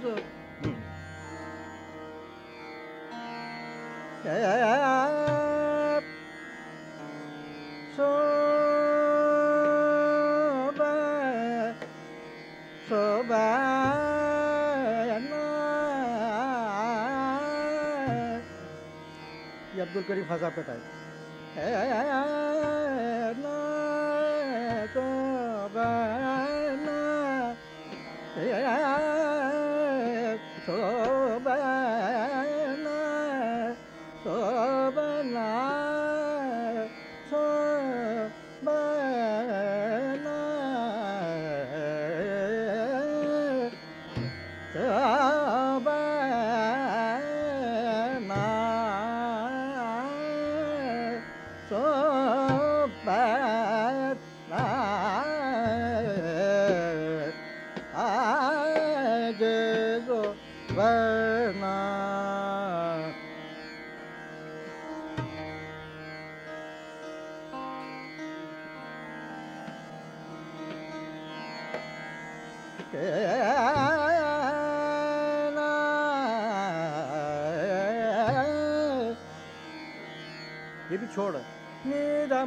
सो शोभा ये अब्दुल करीम खासा पे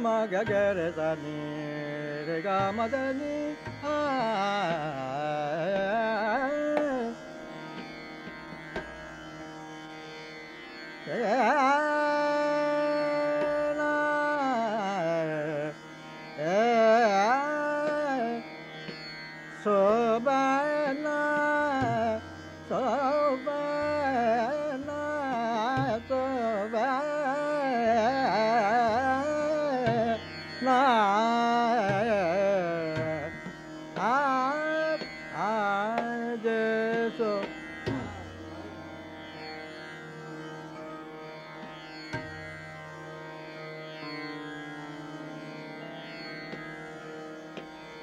नी द म ग ग रे सा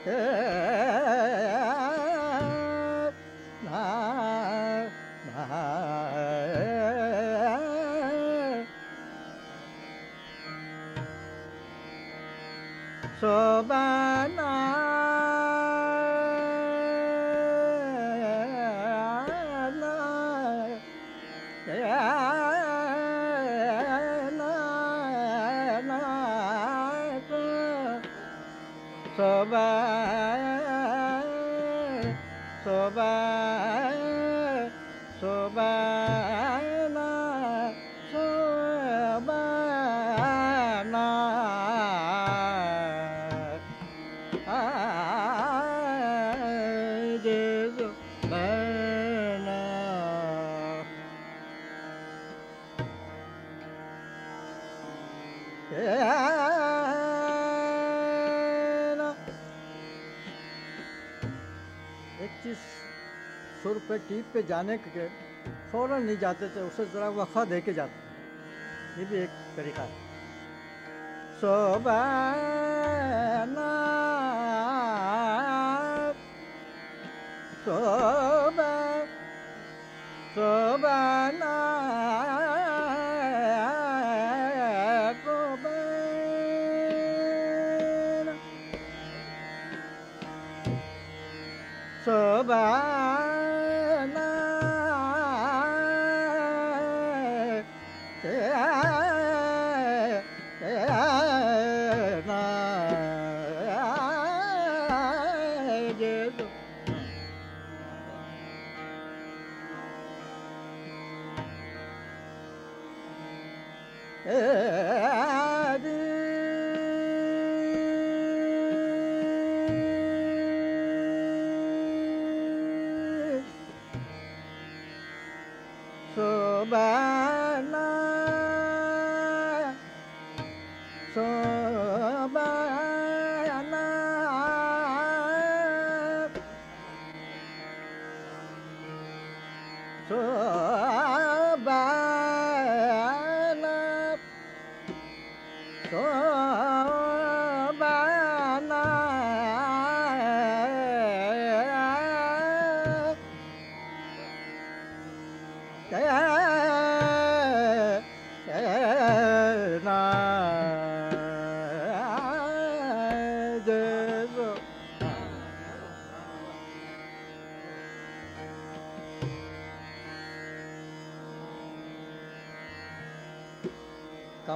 Yeah. टीप पे जाने के फ़ौरन नहीं जाते थे, उसे जरा वफा दे के जाते। ये भी एक तरीका है सोबाना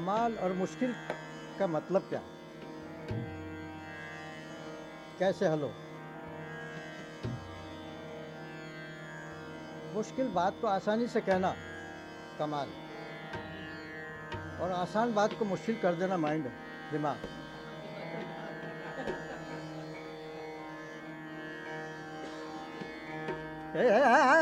कमाल और मुश्किल का मतलब क्या कैसे हलो? मुश्किल बात को आसानी से कहना कमाल और आसान बात को मुश्किल कर देना माइंड दिमाग। ए ना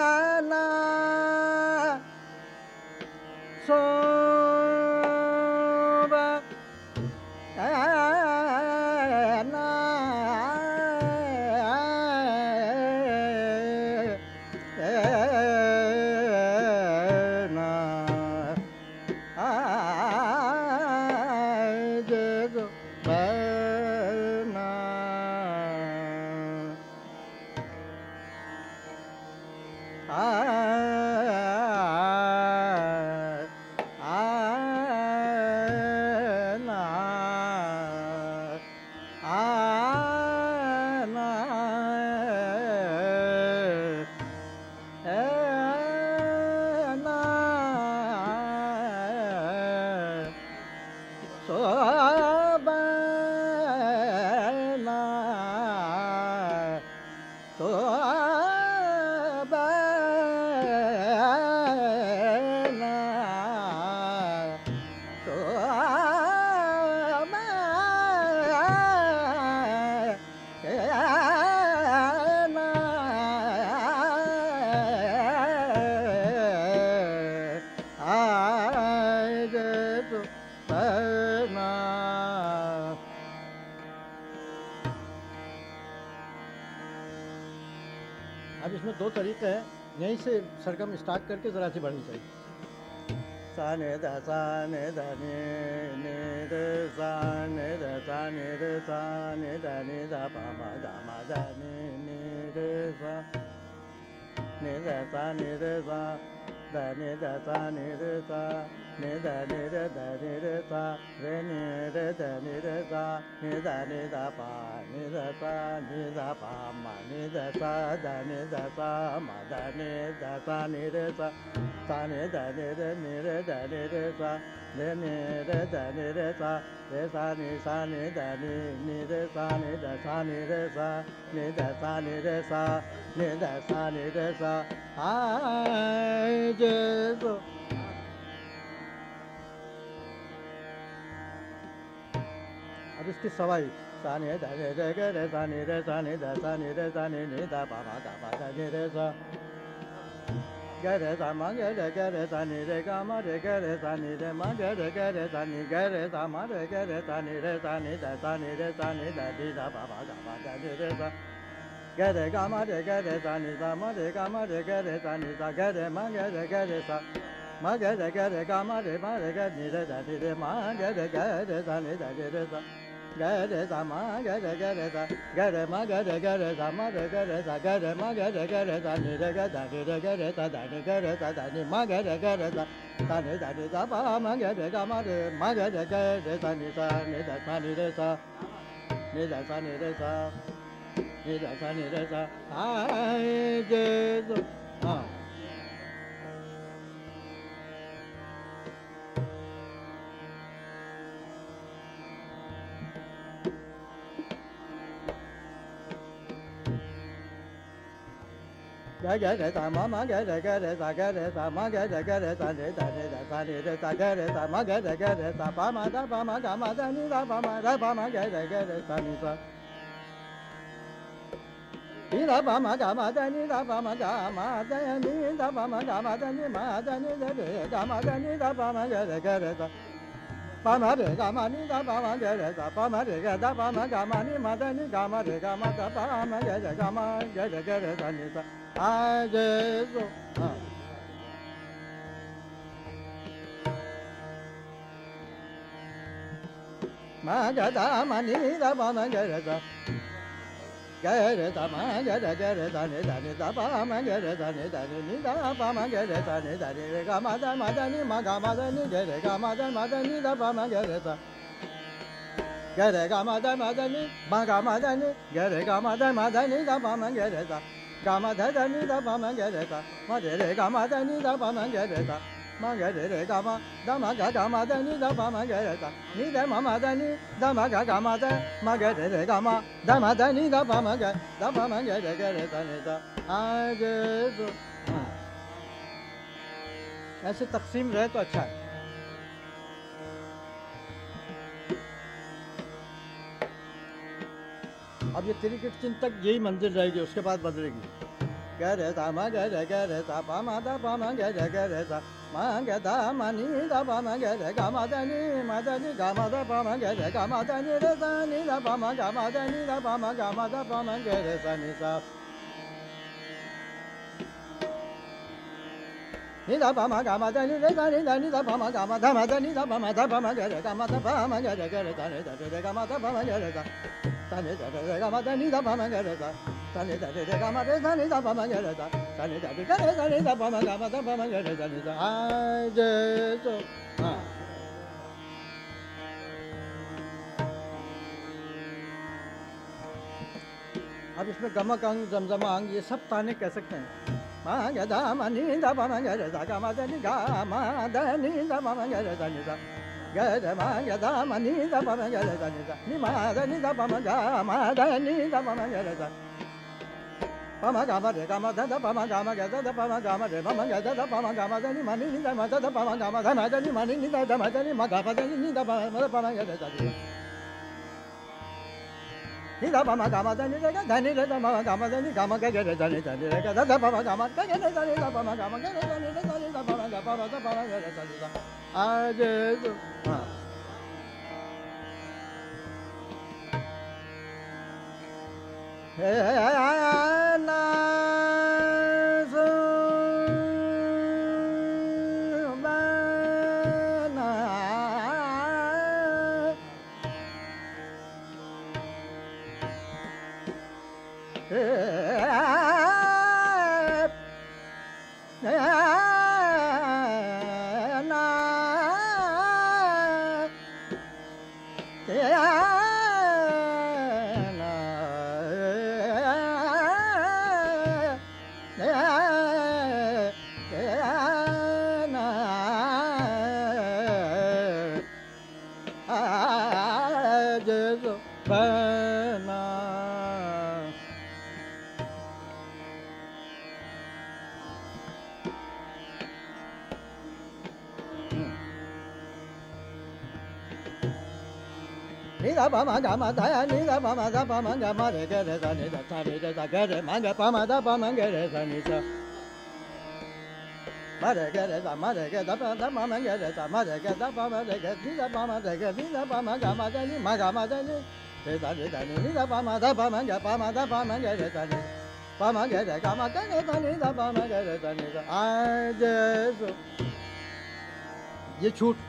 से सरगम स्टार्ट करके ज़रा सी बढ़नी चाहिए सा ने ध सा ने ध ने ने ध सा ने ध सा ने ध सा ने ध ने ध पा मा ध मा ध ने ने ध सा ने ध सा ने ध सा ध नि ध सा नि सा नि ध नि रे ध नि रे सा रे नि रे ध नि रे सा नि ध नि ध पा ध सा नि ध पा मा नि ध रे सा सा अब इसकी सवाई सा नि दा रे रे गे रे सा नि रे सा नि दा सा नि रे सा नि नि दा पा मा गा पा दा नि रे सा ga re sa ma ga re ga re sa ni re ga ma re ga re sa ni re ma ga re ga re sa ni ga re sa ma re ga re sa ni re sa ni da sa ni re sa ni da di da ba ba ga ba da ni re sa ga re ga ma re ga re sa ni sa ma re ga ma re ga re sa ni sa ga re ma ga re ga re sa ma ga re ga re ga ma re ma re ga ni re da ni re ma ga re ga re sa ni da ni re sa ga re sa ma ga re ga sa ga re ma ga re ga re sa ma re ga sa ga re ma ga re ga re sa ni re ga ni re ga re sa da ni ga re sa da ni ma ga re ga re sa da ni da ni sa pa ma ga re ga ma re ma ga re ga re sa ni sa ni da sa ni re sa ni da sa ni re sa ni da sa ni re sa ai Gesù ah 来来来来，慢慢来来来来来来来来，慢来来来来来来来来来来来来来来来来，慢来来来来来，爸妈来爸妈来妈来你爸妈来爸妈来来来来来，你。爸妈干嘛的？你爸妈干嘛的？你爸妈干嘛的？你妈的，你在这干嘛的？你爸妈干这干这干。巴马德嘎玛尼达巴马德德嘎巴马德嘎达巴马嘎玛尼玛达尼嘎玛德嘎玛达巴马德德嘎玛德德嘎德达尼萨，阿耶苏。马嘎达玛尼达巴马嘎德。该得得咱们该得该得咱得咱得咱爸妈该得咱得咱得你咱爸妈该得咱得得这个妈咱妈咱你妈干嘛咱你这这个妈咱得咱。该得干嘛咱妈咱你妈干嘛得干嘛咱妈咱你咱爸妈该得咱。干嘛咱咱你咱爸妈该得咱。妈这这干嘛咱你咱爸得咱。Ma da da ma ga re re ga ma da ma da ma ga ma da ga ma da ni da ma ma da da da ma ga re ma ma da ni da ma ma ma da ma ma da ni da ma ga da ma ma da da ma ga ma da ma ga re re ga ma da ma da ni da pa ma ga da pa ma ga re ga re sa ni sa ai Gesù हाँ। ऐसे तकसीम रहे तो अच्छा है अब ये त्रिकट चिंतक यही मंदिर रहेगी उसके बाद बदलेगी कह रहे था मा गह रहे कह रहे था पा मा दा पा मा गह रहे कह रहे था मा गह दा मा नी दा पा मा गह रहे गा मा दा नी मा दा नी गा मा दा पा मा गह रहे गा मा दा नी रे सा नी दा पा मा गा मा दा नी दा पा मा गा मा दा पा मा गह रहे सा नी सा ni da pa ma ga ma da ni da ni da ni da pa ma ga ma da ma da ni da pa ma da pa ma ga ga ma da pa ma ga ga re da ni da re ga ma da pa ma ga re da da ni da re ga ma da ni da pa ma ga re da da ni da re ga ma re da ni da pa ma ga re da da ni da re ga da ni da pa ma ga ma da pa ma ga re da ni da ai Gesù ah अब इसमें गमक अंग जमजमा अंग ये सब ताने कह सकते हैं मा ग दा मा नि दा पा मा ग रे दा गा मा दा नि गा मा दा नि दा पा मा ग रे दा नि दा ग रे मा ग दा मा नि दा पा मा ग रे दा नि दा नि मा दा नि दा पा मा गा मा दा नि दा पा मा ग रे दा pa ma ga ma re ga ma da da pa ma ga ma ga da da pa ma ga ma re ma ma ga da da pa ma ga ma da ni ma ni ni da ma da da pa ma ga ma da ma da ni ma ni ni da da ma da ni ma ga pa da ni ni da pa ma da pa ma ga re da ni 你咋把嘛干嘛？咱你咱咱你咋把嘛干嘛？咱你干嘛干干干咱你咱你干咱咱把嘛干嘛？干干咱咱你咋把嘛干嘛？干干咱你咱把嘛干嘛？咱把嘛干干咱你咋？啊这这！哎哎哎哎哎！Ni da ba ma ga ma da ya ni da ba ma da ba ma ga ma re ga re da ni da sa re da da ga re ma ga ba ma da ba ma ga re da ni sa ma re ga re da ma re ga da ba da ma ma ga re da ma re ga da ba ma re ga ni da ba ma re ga ni da ba ma ga ma da ni ma ga ma da ni re da re da ni ni da ba ma da ba ma ga ba ma da ba ma ga re da ni ba ma ga re ga ma ga re da ni da ba ma ga re da ni da आ जे सो ये छूट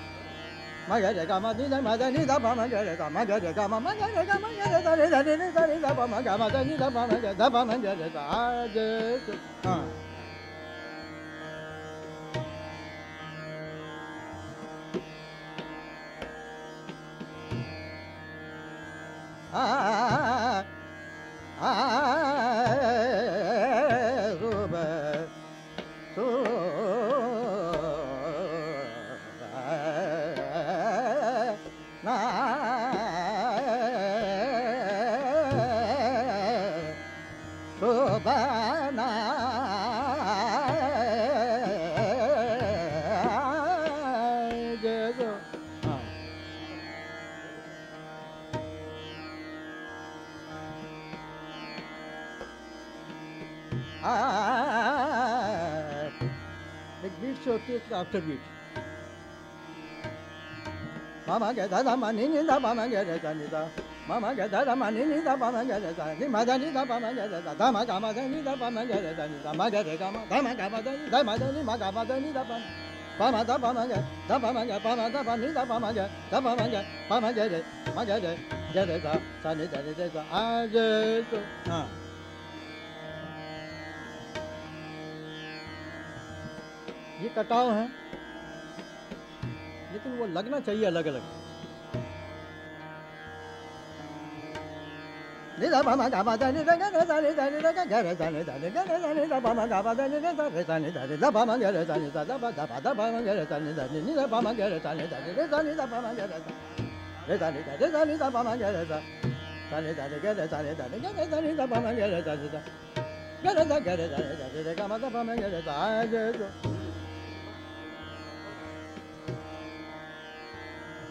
满街在干嘛？你在满街？你在帮满街在？满街在干嘛？满街在干嘛？满街在？你在？你在？你在？你在帮满干嘛？在？你在帮满？在帮满街在啥子？啊！啊！एक beat से होती है एक after beat मामा के दादा मानी नी दा मामा के रे दा नी दा मामा के दादा मानी नी दा मामा के रे दा नी मा दा नी दा मामा के रे दा दा मा गा मा दा नी दा मामा के रे दा नी दा मा के रे गा मा दा मा गा मा दा नी दा मा दा नी मा गा मा दा नी दा पा पा मा दा पा मा के दा पा मा के पा मा दा पा नी दा पा मा के दा पा मा के पा मा के रे मा के रे के रे दा सा नी दा रे रे दा आ जे तो हाँ ये कटाव है लेकिन वो लगना चाहिए अलग अलग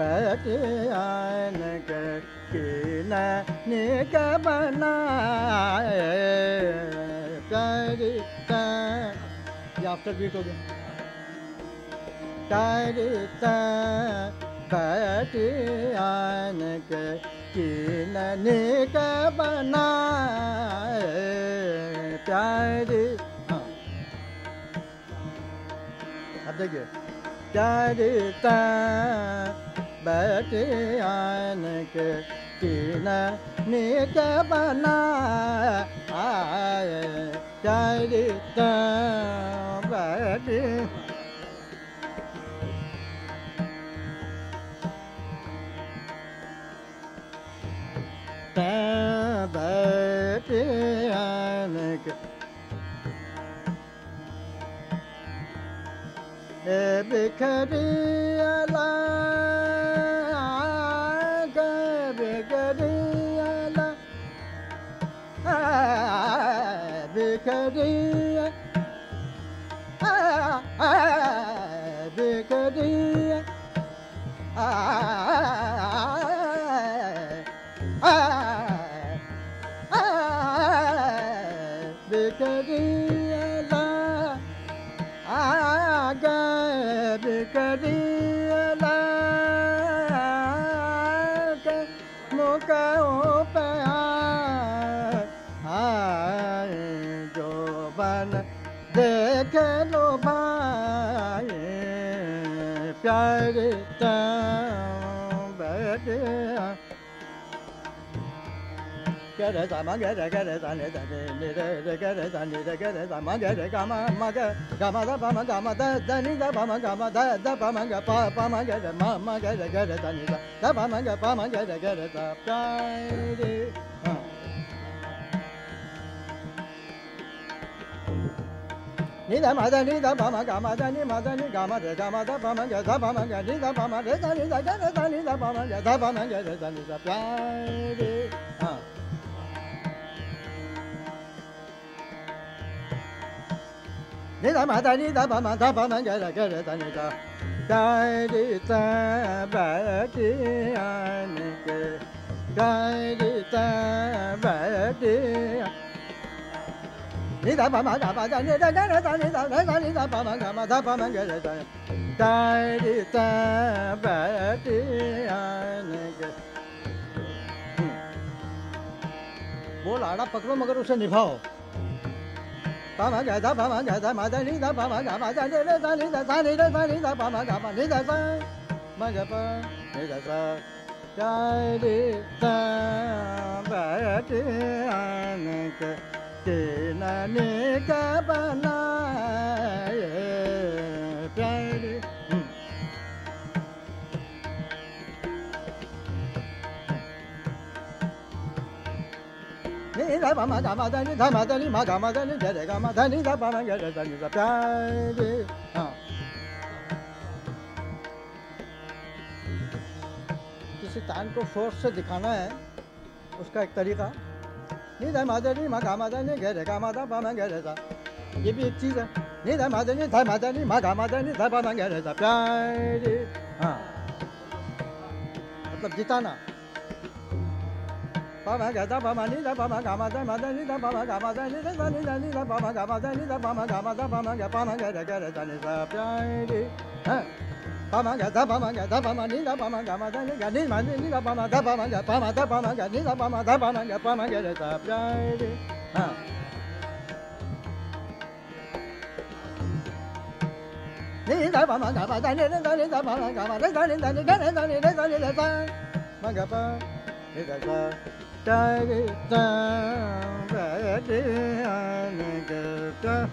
ba ma ga ba da ni da ga re da ni da ni da ga ga re da ni da ni ga re da ni da ba ma ga ba da ni da da re da ni da ni da ba ma ga re da ni da da ba da ba da ba ma ga re da ni da ni ni da ba ma ga re da ni da ni re da ni da ba ma ga re da re da ni da re da ni da ba ma ga re da da ni da ni ga re da ni da ni ga re da ni da ba ma ga re da ni da ga re da ga re da ni da ni re ga ma da ba ma ga re da a je so तारे बैठे आन के प्यारे बैठे आन के प्यारे बैठे आन के किनने का बनाए प्यारे ये आफ्टर बीट हो गया करता बैठे आन के किनने का बनाए प्यारे हाँ अब देखिए करता बैठे आन के किनने का बनाए करता बैठे बैठे आन के ए बिखरियाला बिखरियाला आ, बिखरिया आ, आ, बिखरिया पया आए जो बन जेक lobe 该得咱忙点点，该得咱得咱得，你得得该得咱你得该得咱忙点点，干嘛嘛该干嘛咱帮忙干嘛，咱咱你咱帮忙干嘛，咱咱帮忙干帮帮忙干点忙忙该得该得咱你咱咱帮忙干帮忙干点该得咱该的。你咱妈在，你咱爸妈干嘛在？你妈在，你干嘛在？干嘛在爸妈家？在爸妈家，你在爸妈在？在你在家在？在你在爸妈家？在爸妈家在？在你在家里啊。Da pa ma ga re da ga ri ta ba ti a ni ke वो लाड़ा पकड़ो मगर उसे निभाओ पावा मा रसा रसा मगा da pa ma ga ma da ni da ma da ni ma ga ma da ni ga re ga ma da ni da pa ma ga re da ni da pa ri ha किसी तान को force से दिखाना है उसका एक तरीका नी धा मादा नी मा गा मादा नी गे रे गा मादा पा मा गे रे ये भी एक चीज़ है नी धा मादा नी धा मादा नी मा गा मादा नी धा पा मा गे रे प्यारे हाँ। मतलब जिताना। पा मा गा धा पा मा नी धा पा मा गा मा धा मा धा नी धा पा मा गा मा धा नी धा धा नी धा नी धा पा मा गा मा धा नी धा पा मा गा मा धा पा मा गा पा मा गे रे गे रे सा नी सा प्यारे हाँ pa ma ga da pa ma ga da pa ma ni da pa ma ga ma da ni ga ni ma ni ni da pa ma da pa ma ga pa ma da pa ma ga ni da pa ma da pa ma ga pa ma ga re da pya re ha ni da pa ma ga ma da ni da ni da pa ma ga ma da da ni da ni ga ni da ni da da ni da sa ma ga pa ni da sa trái ta về đi này cờ ta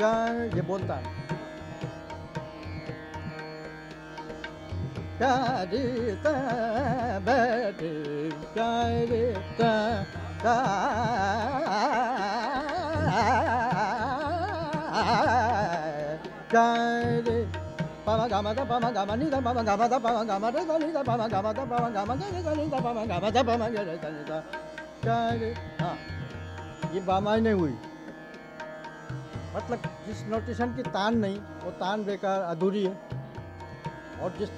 गाड़ी ये बोलता है गाड़ी बैठी गाड़ी गाड़ी pama gama da pama gama ni da pama gama da pama gama da ni da pama gama da pama gama da ni da ni da pama gama da pama ga da ni da गाड़ी हाँ ये बामाई नहीं हुई मतलब जिस notation की तान नहीं वो तान बेकार अधूरी है और जिस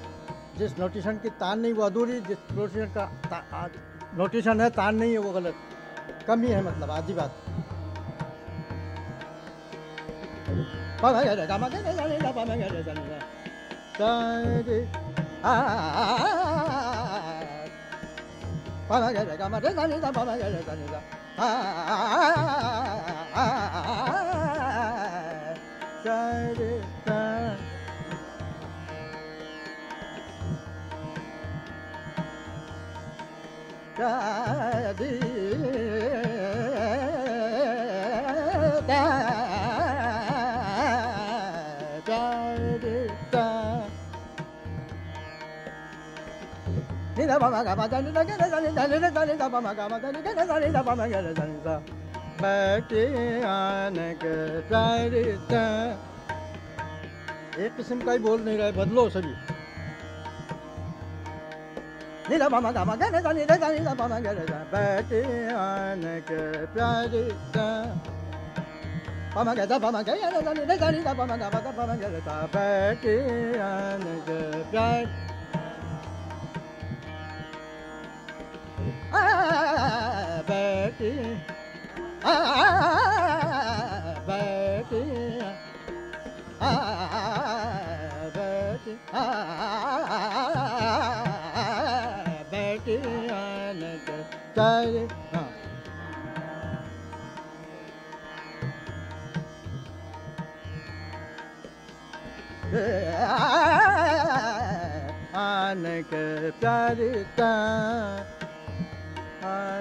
जिस नोटेशन की तान नहीं वो अधूरी जिस नोटेशन का ता- नोटेशन है तान नहीं है वो गलत कमी है मतलब आधी बात पामा एक किस्म का ही बोल नहीं रहे बदलो सभी नीला बामा गामा गा नी दा नी दा नी दा बामा दा बैठे आनक प्यारिता बामा गा दा बामा गा या दा नी दा नी दा बामा गा दा बामा गा दा बैठे आनक प्यार आ बैठे आ बैठे आ बैठे आ बैठे आनंद कर हाँ आनक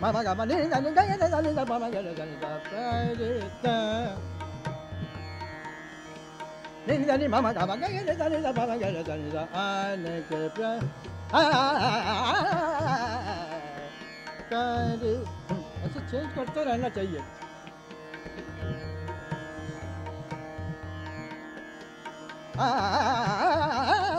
Mama gama ni na ni ga ni ga ni ga mama ga ni ga ni ga pa ni ni ni mama gama ga ni ga ni ga mama ga ni ga ni ga ane ke pra करे ऐसे change करते रहना चाहिए आने के प्यार पामा गदा पामा रे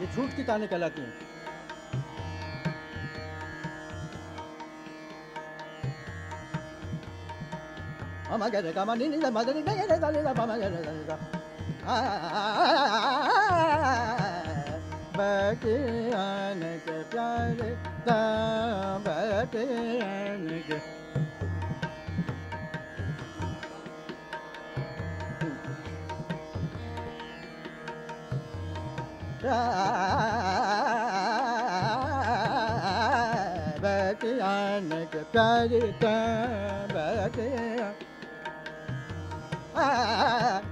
ये छूट की ताने कहलाती हैं Mama gane kama ni ni ਬਟਿਆਨ ਕੇ ਪਿਆਰੇ ਦਾ ਬਟਿਆਨ ਕੇ ਬਟਿਆਨ ਕੇ ਪਿਆਰੇ ਦਾ ਬਟਿਆਨ ਆ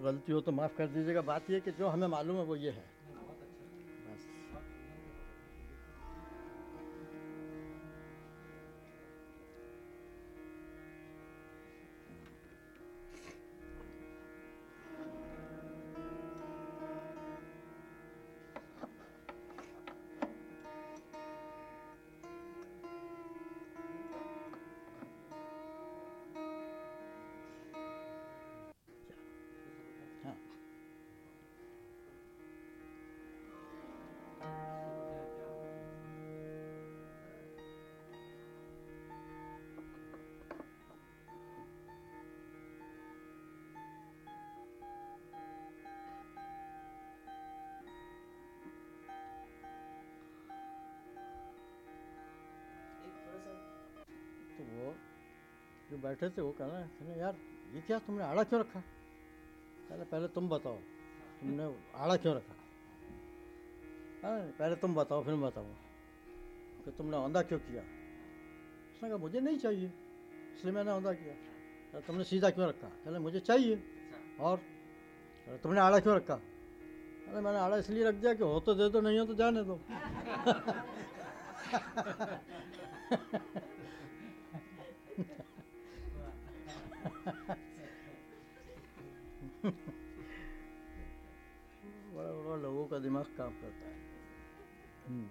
गलती हो तो माफ़ कर दीजिएगा। बात यह कि जो हमें मालूम है वो ये है। बैठे थे वो कहना कहना यार ये क्या तुमने आड़ा क्यों रखा? पहले पहले तुम बताओ तुमने आड़ा क्यों रखा? हाँ पहले तुम बताओ फिर बताओ कि तुमने औंधा क्यों किया? उसने कहा मुझे नहीं चाहिए इसलिए मैंने औंधा किया। कहा, तुमने सीधा क्यों रखा? कहले मुझे चाहिए और? तुमने आड़ा क्यों रखा? अरे मैंने आड़ा इसलिए रख दिया कि हो तो दे दो नहीं हो तो जाने दो। बड़ा बड़ा लोगों का दिमाग काम करता है। हम्म।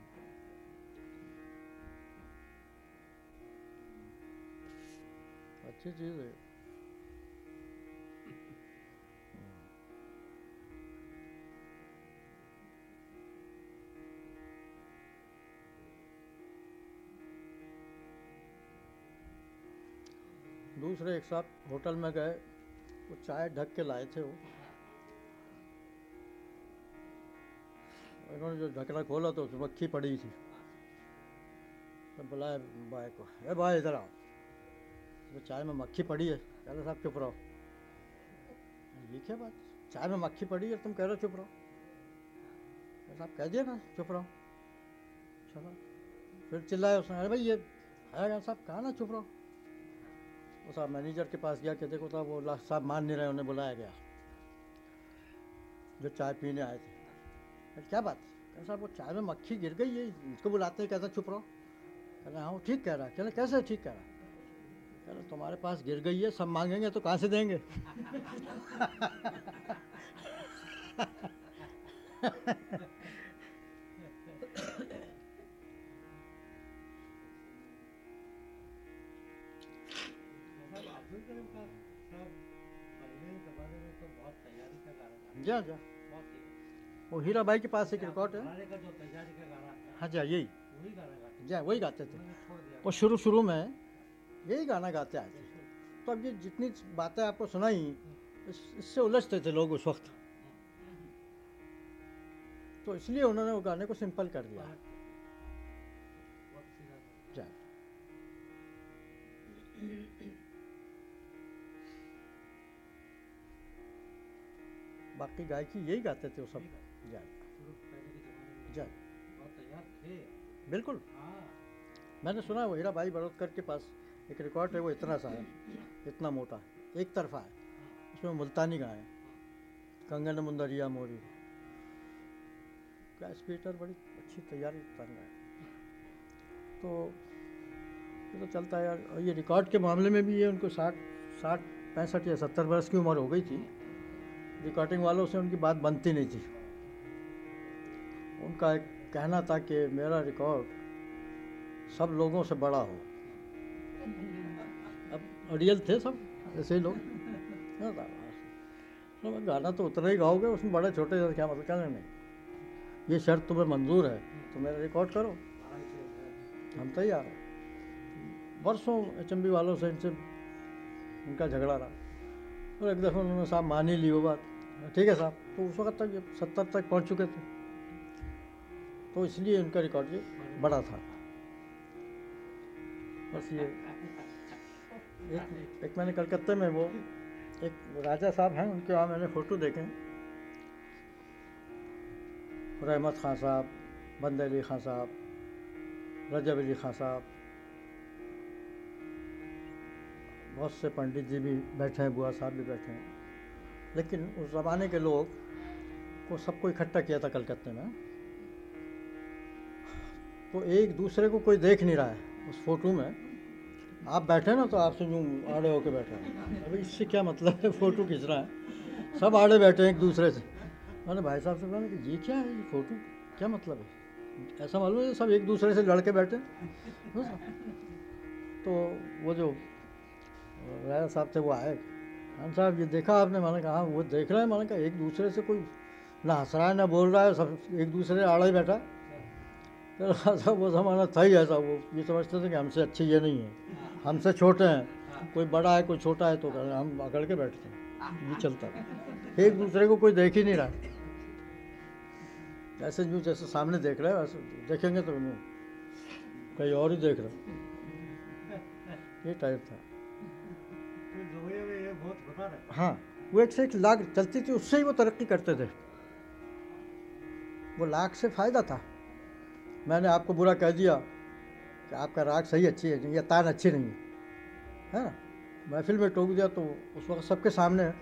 अच्छी चीज़ है। दूसरे एक साथ होटल में गए। वो चाय ढक के लाए थे वो। इन्होंने जो ढकना खोला तो उसमें मक्खी पड़ी थी। तो बुलाया भाई को अरे भाई, इधर आओ। तो चाय में मक्खी पड़ी है। कहते साहब, चुप रहो। ये क्या बात चाय में मक्खी पड़ी है, तुम कह रहे हो, चुप रहो। साहब कह दिए ना, चुप रहो। चलो, फिर चिल्लाया उसने, अरे भाई, ये है साहब, कहा ना, चुप रहो। वो साहब मैनेजर के पास गया कि देखो साहब, वो साहब मान नहीं रहे, उन्हें बुलाया गया। जो चाय पीने आए थे। क्या बात कह साहब, वो चाय में मक्खी गिर गई है इसको बुलाते हैं, कैसा चुप रहो? कह रहे हाँ ठीक कह रहा है। रहे, कैसे ठीक कह रहा कह रहे, तुम्हारे पास गिर गई है, सब मांगेंगे तो कहाँ से देंगे? जा जा। वो हीरा भाई के पास एक रिकॉर्ड है। हाँ जा यही। वही गाना गाते जा वही गाते थे। वो शुरू शुरू में यही गाना गाते आए थे। तो अब ये जितनी बातें आपको सुनाई इससे उलझते थे लोग उस वक्त। तो इसलिए उन्होंने वो गाने को सिंपल कर दिया। बहुत बाकी गायकी यही गाते थे वो सब। जा शुरू पहले के जमाने में जा बहुत तैयार थे। बिल्कुल। हाँ। मैंने सुना है वो हीरा भाई बड़ोदकर के पास एक रिकॉर्ड है वो इतना सा है इतना मोटा एक तरफा है। उसमें मुल्तानी गाए कंगन मुंदरिया मोरी। क्या स्पीटर बड़ी अच्छी तैयारी कर रहा है। तो ये तो चलता है यार। और ये रिकॉर्ड के मामले में भी ये उनको साठ साठ पैंसठ या सत्तर वर्ष की उम्र हो गई थी। रिकॉर्डिंग वालों से उनकी बात बनती नहीं थी। उनका एक कहना था कि मेरा रिकॉर्ड सब लोगों से बड़ा हो। अब रियल थे सब, ऐसे ही लोग। तो गाना तो उतना ही गाओगे उसमें बड़े छोटे क्या मतलब क्या नहीं ये शर्त तुम्हें मंजूर है तो मेरा रिकॉर्ड करो। हम तैयार हैं। बरसों एच वालों से इनसे उनका झगड़ा रहा। और एक दफ़ा उन्होंने साहब मान ही ली वो बात। ठीक है साहब तो उस वक्त तक सत्तर तक पहुँच चुके थे। तो इसलिए उनका रिकॉर्ड ये बड़ा था। बस ये एक एक मैंने कलकत्ते में वो एक राजा साहब हैं, उनके वहाँ मैंने फ़ोटो देखे। रहमत खान साहब बंद अली खान साहब, रजब अली खान साहब बहुत से पंडित जी भी बैठे हैं, बुआ साहब भी बैठे हैं। लेकिन उस ज़माने के लोग को सबको इकट्ठा किया था कलकत्ते में। तो एक दूसरे को कोई देख नहीं रहा है उस फ़ोटो में। आप बैठे ना तो आपसे यूँ आड़े होके बैठे हैं। अभी इससे क्या मतलब है? फ़ोटो खींच रहा है। सब आड़े बैठे हैं एक दूसरे से। मैंने भाई साहब से बोला कि ये क्या है ये फ़ोटो? क्या मतलब है? ऐसा मालूम है, सब एक दूसरे से लड़के बैठे तो वो जो राजा साहब थे वो आए खान साहब, ये देखा आपने? मैंने कहा, वो देख रहे हैं। मैंने कहा, एक दूसरे से कोई ना हंस रहा है ना बोल रहा है, सब एक दूसरे आड़ा बैठा। तो साहब वो ज़माना था ही ऐसा। वो ये समझते थे कि हमसे अच्छे ये नहीं है। हमसे छोटे हैं। कोई बड़ा है, कोई छोटा है तो हम अकड़ के बैठते हैं। ये चलता एक दूसरे को कोई देख ही नहीं रहा। ऐसे यूँ जैसे सामने देख रहे हैं, वैसे देखेंगे तो कहीं और ही देख रहे ये टाइप था। हाँ वो एक से एक लाख चलती थी उससे ही वो तरक्की करते थे। वो लाख से फ़ायदा था। मैंने आपको बुरा कह दिया कि आपका राग सही अच्छी है या तान अच्छी नहीं है। है ना? महफिल में टोक दिया तो उस वक्त सबके सामने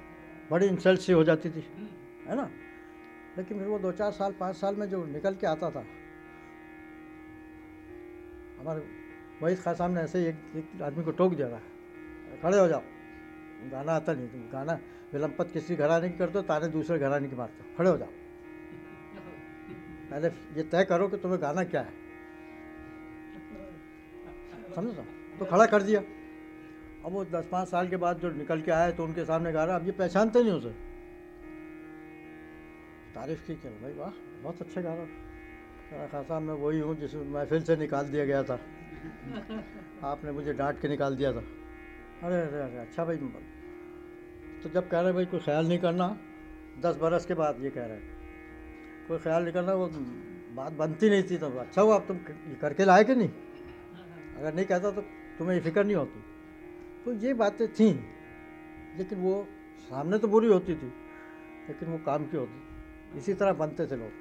बड़ी इंसल्ट सी हो जाती थी। है ना? लेकिन फिर वो दो चार साल पाँच साल में जो निकल के आता था हमारे वहीद खान साहब ने ऐसे एक, एक आदमी को टोक दिया था। खड़े हो जाओ। गाना आता नहीं, तुम गाना विलंपत किसी घराने की करते हो ताने दूसरे घराने की मारते खड़े हो जाओ। पहले ये तय करो कि तुम्हें गाना क्या है। समझ समझो तो खड़ा कर दिया। अब वो दस पाँच साल के बाद जो निकल के आए तो उनके सामने गा रहा अब ये पहचानते नहीं उसे। तारीफ़ की चल भाई वाह, बहुत अच्छा गा रहा खान मैं वही हूँ जिस महफिल से निकाल दिया गया था। आपने मुझे डांट के निकाल दिया था। अरे अरे अरे अच्छा भाई तो जब कह रहे भाई, कोई ख्याल नहीं करना, दस बरस के बाद ये कह रहे कोई ख्याल नहीं करना, वो बात बनती नहीं थी तो अच्छा हुआ, अब तुम ये करके लाए कि नहीं? अगर नहीं कहता तो तुम्हें ये फ़िक्र नहीं होती। तो ये बातें थीं, लेकिन वो सामने तो बुरी होती थी, लेकिन वो काम की होती इसी तरह बनते थे लोग।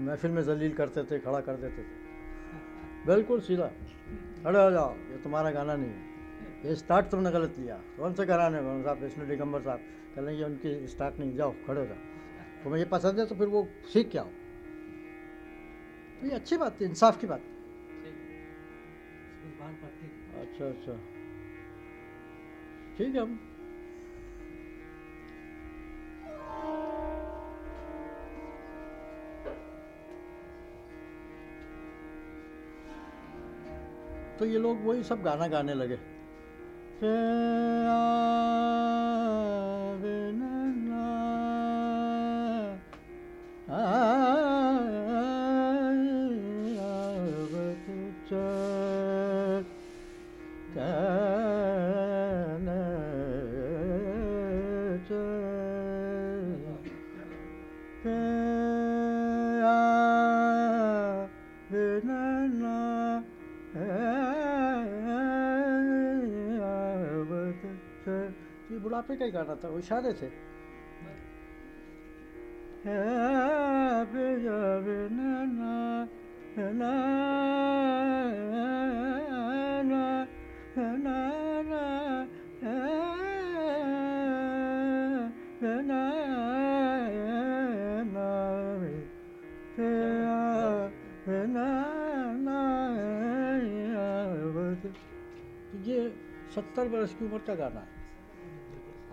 महफिल में जलील करते थे, खड़ा कर देते थे। बिल्कुल सीधा। खड़े हो जाओ, ये तुम्हारा गाना नहीं है। ये स्टार्ट तुमने गलत लिया। कौन से कराने कौन साहब विष्णु दिगंबर साहब। कह लेंगे उनकी स्टार्ट नहीं, जाओ, खड़े हो जाओ। तुम्हें ये पसंद है तो फिर वो सीख के आओ। तो ये अच्छी बात है, इंसाफ की बात थी अच्छा अच्छा। ठीक है हम। तो ये लोग वही सब गाना गाने लगे। के ये बुढ़ापे का ही गाना था वो इशारे थे ये सत्तर बरस की उम्र का गाना है।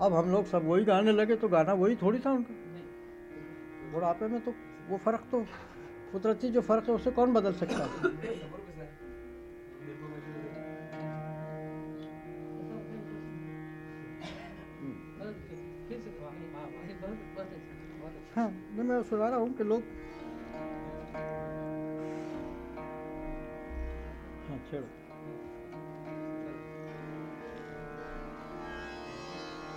अब हम लोग सब वही गाने लगे तो गाना वही थोड़ी था उनका। बुढ़ापे में तो वो फ़र्क तो कुदरती जो फ़र्क है उसे कौन बदल सकता है? हाँ नहीं मैं सुना रहा हूँ कि लोग हाँ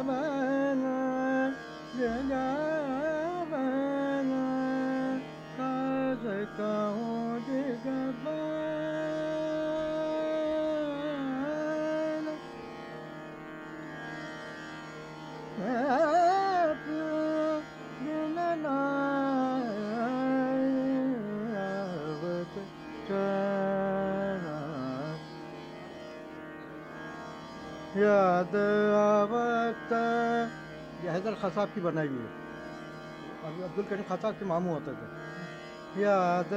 Ramana Jaya खसाब की बनाई हुई है। अभी अब्दुल करीम खसाब के मामू होते थे। याद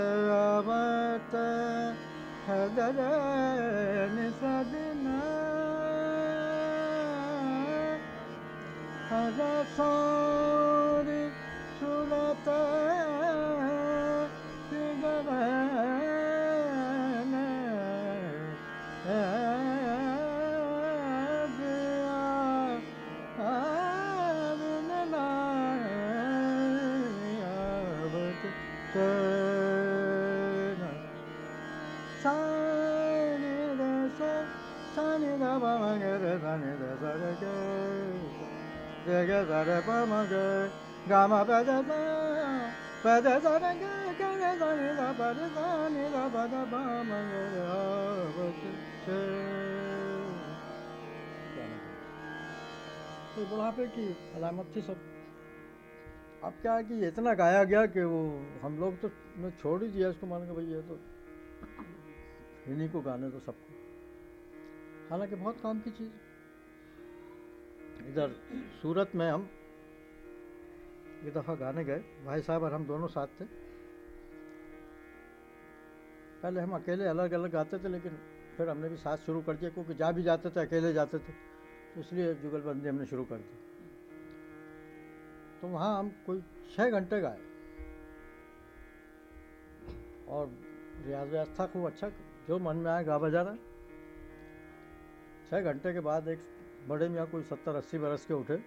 हरसोरी Gama पद सन गे करे सन दा पद सन दा पद पा मंगल आवत छे तो बुढ़ापे की अलामत थी सब। अब क्या है कि इतना गाया गया कि वो हम लोग तो मैं छोड़ ही दिया इसको मान के भैया तो। इन्हीं को गाने तो सबको। हालाँकि बहुत काम की चीज़। इधर सूरत में हम एक दफ़ा गाने गए। भाई साहब और हम दोनों साथ थे। पहले हम अकेले अलग अलग गाते थे, लेकिन फिर हमने भी साथ शुरू कर दिया, क्योंकि जा भी जाते थे, अकेले जाते थे। तो इसलिए जुगलबंदी हमने शुरू कर दी। तो वहाँ हम कोई छः घंटे गाए। और रियाज व्याज था, खूब अच्छा। जो मन में आया, गा बजा रहा। छः घंटे के बाद एक बड़े मियाँ कोई सत्तर, अस्सी बरस के उठे,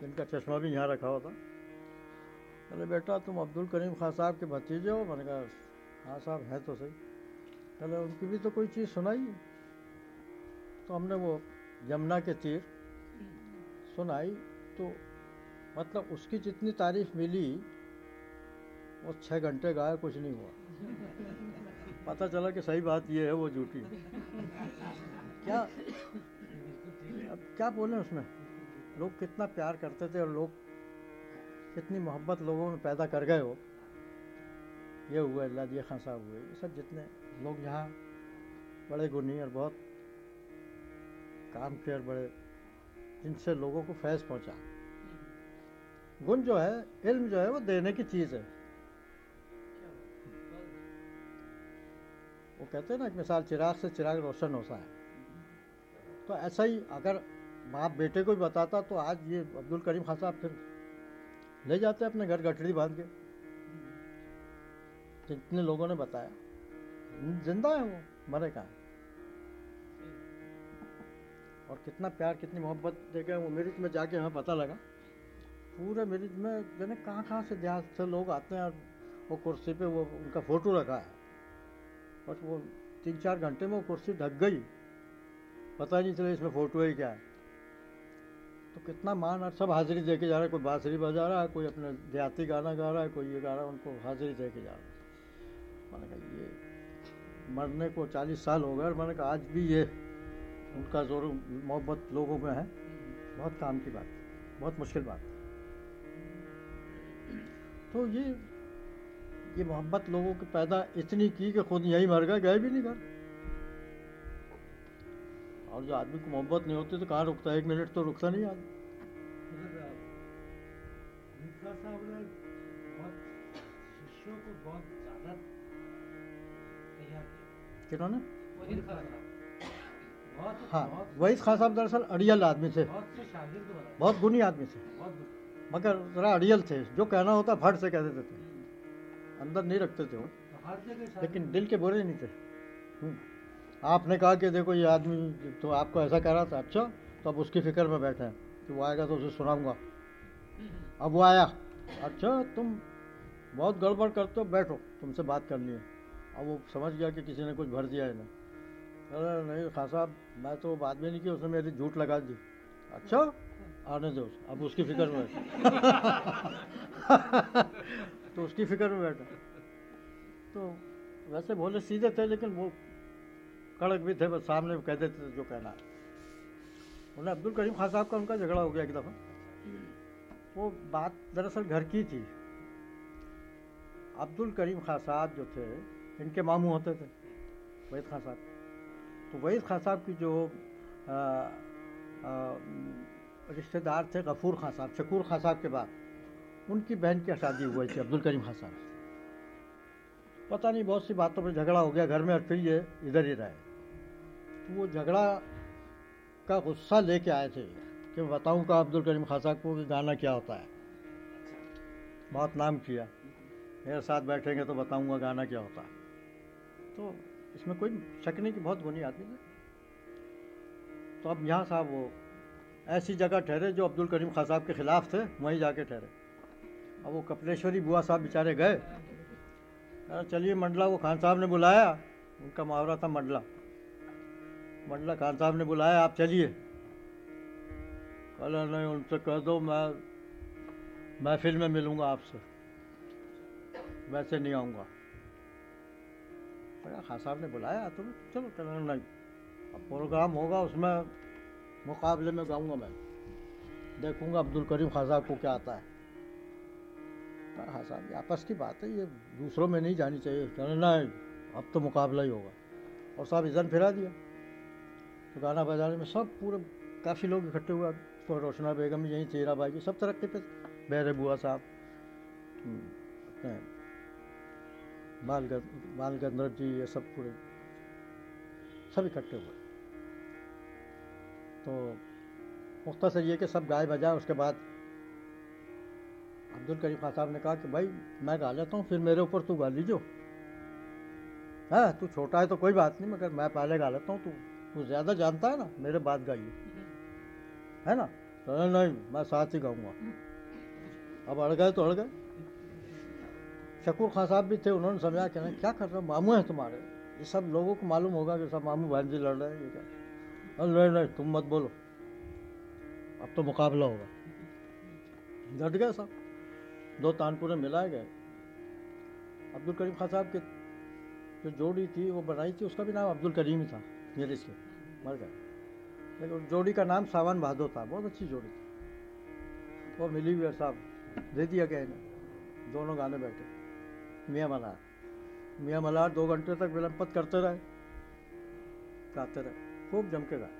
जिनका चश्मा भी यहाँ रखा हुआ था अरे बेटा, तुम अब्दुल करीम खान साहब के भतीजे हो? मैंने कहा हाँ साहब, हैं तो सही। कहले उनकी भी तो कोई चीज़ सुनाई? तो हमने वो यमुना के तीर सुनाई। तो मतलब उसकी जितनी तारीफ़ मिली, वो छः घंटे गाया कुछ नहीं हुआ। पता चला कि सही बात ये है, वो झूठी। क्या अब क्या बोले उसमें? लोग कितना प्यार करते थे और लोग कितनी मोहब्बत लोगों में पैदा कर गए हो ये हुए, अल्लाह खान साहब हुए। ये सब जितने लोग यहाँ बड़े गुनी और बहुत काम के और बड़े, जिनसे लोगों को फैज़ पहुँचा। गुण जो है, इल्म जो है, वो देने की चीज़ है। वो कहते हैं ना कि मिसाल, चिराग से चिराग रोशन होता है। तो ऐसा ही अगर बाप बेटे को भी बताता तो आज ये अब्दुल करीम खान साहब फिर ले जाते अपने घर गठड़ी बाँध के। जितने लोगों ने बताया। ज़िंदा है वो, मरे कहाँ और कितना प्यार, कितनी मोहब्बत देखे वो मेरिट में जाके हमें पता लगा। पूरे मेरिट में जाने कहाँ कहाँ से देहात से लोग आते हैं और वो कुर्सी पे वो उनका फ़ोटो रखा है। बट वो तीन चार घंटे में वो कुर्सी ढक गई। पता नहीं चला इसमें फ़ोटो है क्या। है तो कितना मान और सब हाजिरी दे के जा रहा है, कोई बांसुरी बजा रहा है, कोई अपने देहाती गाना गा रहा है, कोई ये गा रहा है, उनको हाजिरी दे के जा रहा है। मैंने कहा, ये मरने को चालीस साल हो गए और मैंने कहा, आज भी ये उनका ज़ोर मोहब्बत लोगों में है। बहुत काम की बात, बहुत मुश्किल बात। तो ये ये मोहब्बत लोगों की पैदा इतनी की कि खुद यहीं मर गए गए भी नहीं घर। और जो आदमी को मोहब्बत नहीं होती तो कहाँ रुकता है? एक मिनट तो रुकता नहीं आदमी किन्होंने? हाँ बहुत वहीद खान साहब दरअसल अड़ियल आदमी थे। बहुत गुनी आदमी थे। मगर ज़रा अड़ियल थे। जो कहना होता फट से कह देते थे। अंदर नहीं रखते थे वो। तो लेकिन दिल के बुरे नहीं थे। हम्म। आपने कहा कि देखो ये आदमी तो आपको ऐसा कह रहा था अच्छा तो अब उसकी फ़िक्र में बैठे हैं। कि वो आएगा तो उसे सुनाऊँगा। अब वो आया अच्छा तुम बहुत गड़बड़ करते हो, बैठो, तुमसे बात करनी है। अब वो समझ गया कि किसी ने कुछ भर दिया है ना अरे, नहीं, खान साहब, मैं तो बात भी नहीं की उसने मेरी झूठ लगा दी। अच्छा आने दो अब उसकी फ़िक्र में तो उसकी फ़िक्र में बैठा। तो वैसे भोले सीधे थे, लेकिन वो कड़क भी थे, बस सामने कह देते थे जो कहना है। उन्हें अब्दुल करीम खान साहब का उनका झगड़ा हो गया एक दफ़ा। वो बात दरअसल घर की थी। अब्दुल करीम खान साहब जो थे, इनके मामू होते थे, वहीद खान साहब। तो वहीद खान साहब की जो रिश्तेदार थे, गफूर खान साहब, शकूर खान साहब के बाद, उनकी बहन की शादी हुई थी अब्दुल करीम खान साहब पता नहीं, बहुत सी बातों पर झगड़ा हो गया, घर में और फिर ये इधर ही रहे। वो झगड़ा का गुस्सा लेके आए थे कि बताऊँ का अब्दुल करीम खान साहब को गाना क्या होता है। बहुत नाम किया। मेरे साथ बैठेंगे तो बताऊँगा गाना क्या होता है। तो इसमें कोई शक नहीं कि बहुत गुनी आदमी है। तो अब यहाँ साहब वो ऐसी जगह ठहरे जो अब्दुल करीम खान साहब के ख़िलाफ़ थे, वहीं जाके ठहरे। अब वो कपिलेश्वरी बुआ साहब बेचारे गए। चलिए मंडला को खान साहब ने बुलाया। उनका मुहावरा था मंडला। मंडला खान साहब ने बुलाया, आप चलिए। कल नहीं उनसे कह दो, मैं महफिल में मिलूँगा आपसे। वैसे नहीं आऊँगा। मैंने खान साहब ने बुलाया तो चलो कहना नहीं। अब प्रोग्राम होगा, उसमें मुकाबले में गाऊँगा मैं। देखूँगा अब्दुल करीम खान साहब को क्या आता है। हाँ साहब आपस की बात है, ये दूसरों में नहीं जानी चाहिए। कहना अब तो मुकाबला ही होगा। और साहब, इज़न फिरा दिया। तो गाना बजाने में सब पूरे काफ़ी लोग इकट्ठे हुए तो रोशना बेगम यहीं चेरा भाई सब तरक्की पे बेरे बुआ साहब। हम्म, अपने बाल बाल गंधर्व जी ये सब पूरे सब इकट्ठे हुए तो मुख्तसर ये कि सब गाय बजाए उसके बाद अब्दुल करीम खान साहब ने कहा कि भाई मैं गा लेता हूँ फिर मेरे ऊपर तू गा लीजो हाँ तू छोटा है तो कोई बात नहीं मगर मैं पहले गा लेता हूँ तू तू ज़्यादा जानता है ना, मेरे बात गाइए है ना? तो नहीं नहीं, मैं साथ ही गाऊँगा। अब अड़ गए तो अड़ गए। शकूर खान साहब भी थे, उन्होंने समझा कि नहीं, क्या कर रहे हो? मामू हैं तुम्हारे। ये सब लोगों को मालूम होगा कि सब मामू बहन जी लड़ रहे हैं, ये क्या? नहीं नहीं, तुम मत बोलो। अब तो मुकाबला होगा। डट गए सब। दो तानपुरे मिलाए गए। अब्दुल करीम खान साहब की जो जोड़ी थी, वो बनाई थी, उसका भी नाम अब्दुल करीम ही था। मेरे इसके मर गए लेकिन जोड़ी का नाम सावन बहादुर था। बहुत अच्छी जोड़ी थी। वो मिली हुई साहब। दे दिया गया इन्हें? दोनों गाने बैठे। मियाँ मल्हार। मियाँ मल्हार दो घंटे तक विलंपत करते रहे। गाते रहे। खूब जम के गाए।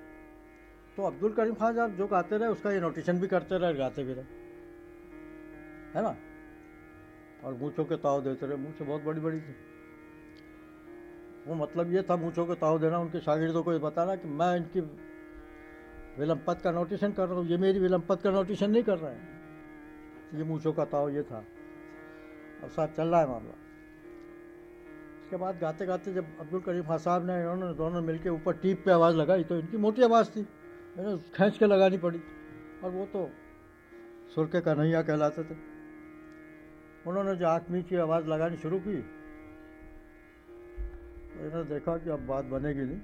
तो अब्दुल करीम खान साहब जो गाते रहे, उसका ये नोटिशन भी करते रहे, गाते भी रहे। है ना? और मूछों के ताव देते रहे। मूछें बहुत बड़ी बड़ी थी। वो मतलब ये था मूछों के ताव देना, उनके शागिर्दों को ये बताना कि मैं इनकी विलंपत का नोटिशन कर रहा हूँ। ये मेरी विलंपत का नोटिशन नहीं कर रहा है। ये मूछों का ताव ये था। और साथ चल रहा है मामला। उसके बाद गाते गाते जब अब्दुल करीम खान साहब ने इन्होंने दोनों मिलके ऊपर टीप पे आवाज़ लगाई तो इनकी मोटी आवाज़ थी। मैंने खींच के लगानी पड़ी। और वो तो सुर के कन्हैया कहलाते थे। उन्होंने जो आँख मीच की आवाज़ लगानी शुरू की इन्होंने देखा कि अब बात बनेगी नहीं।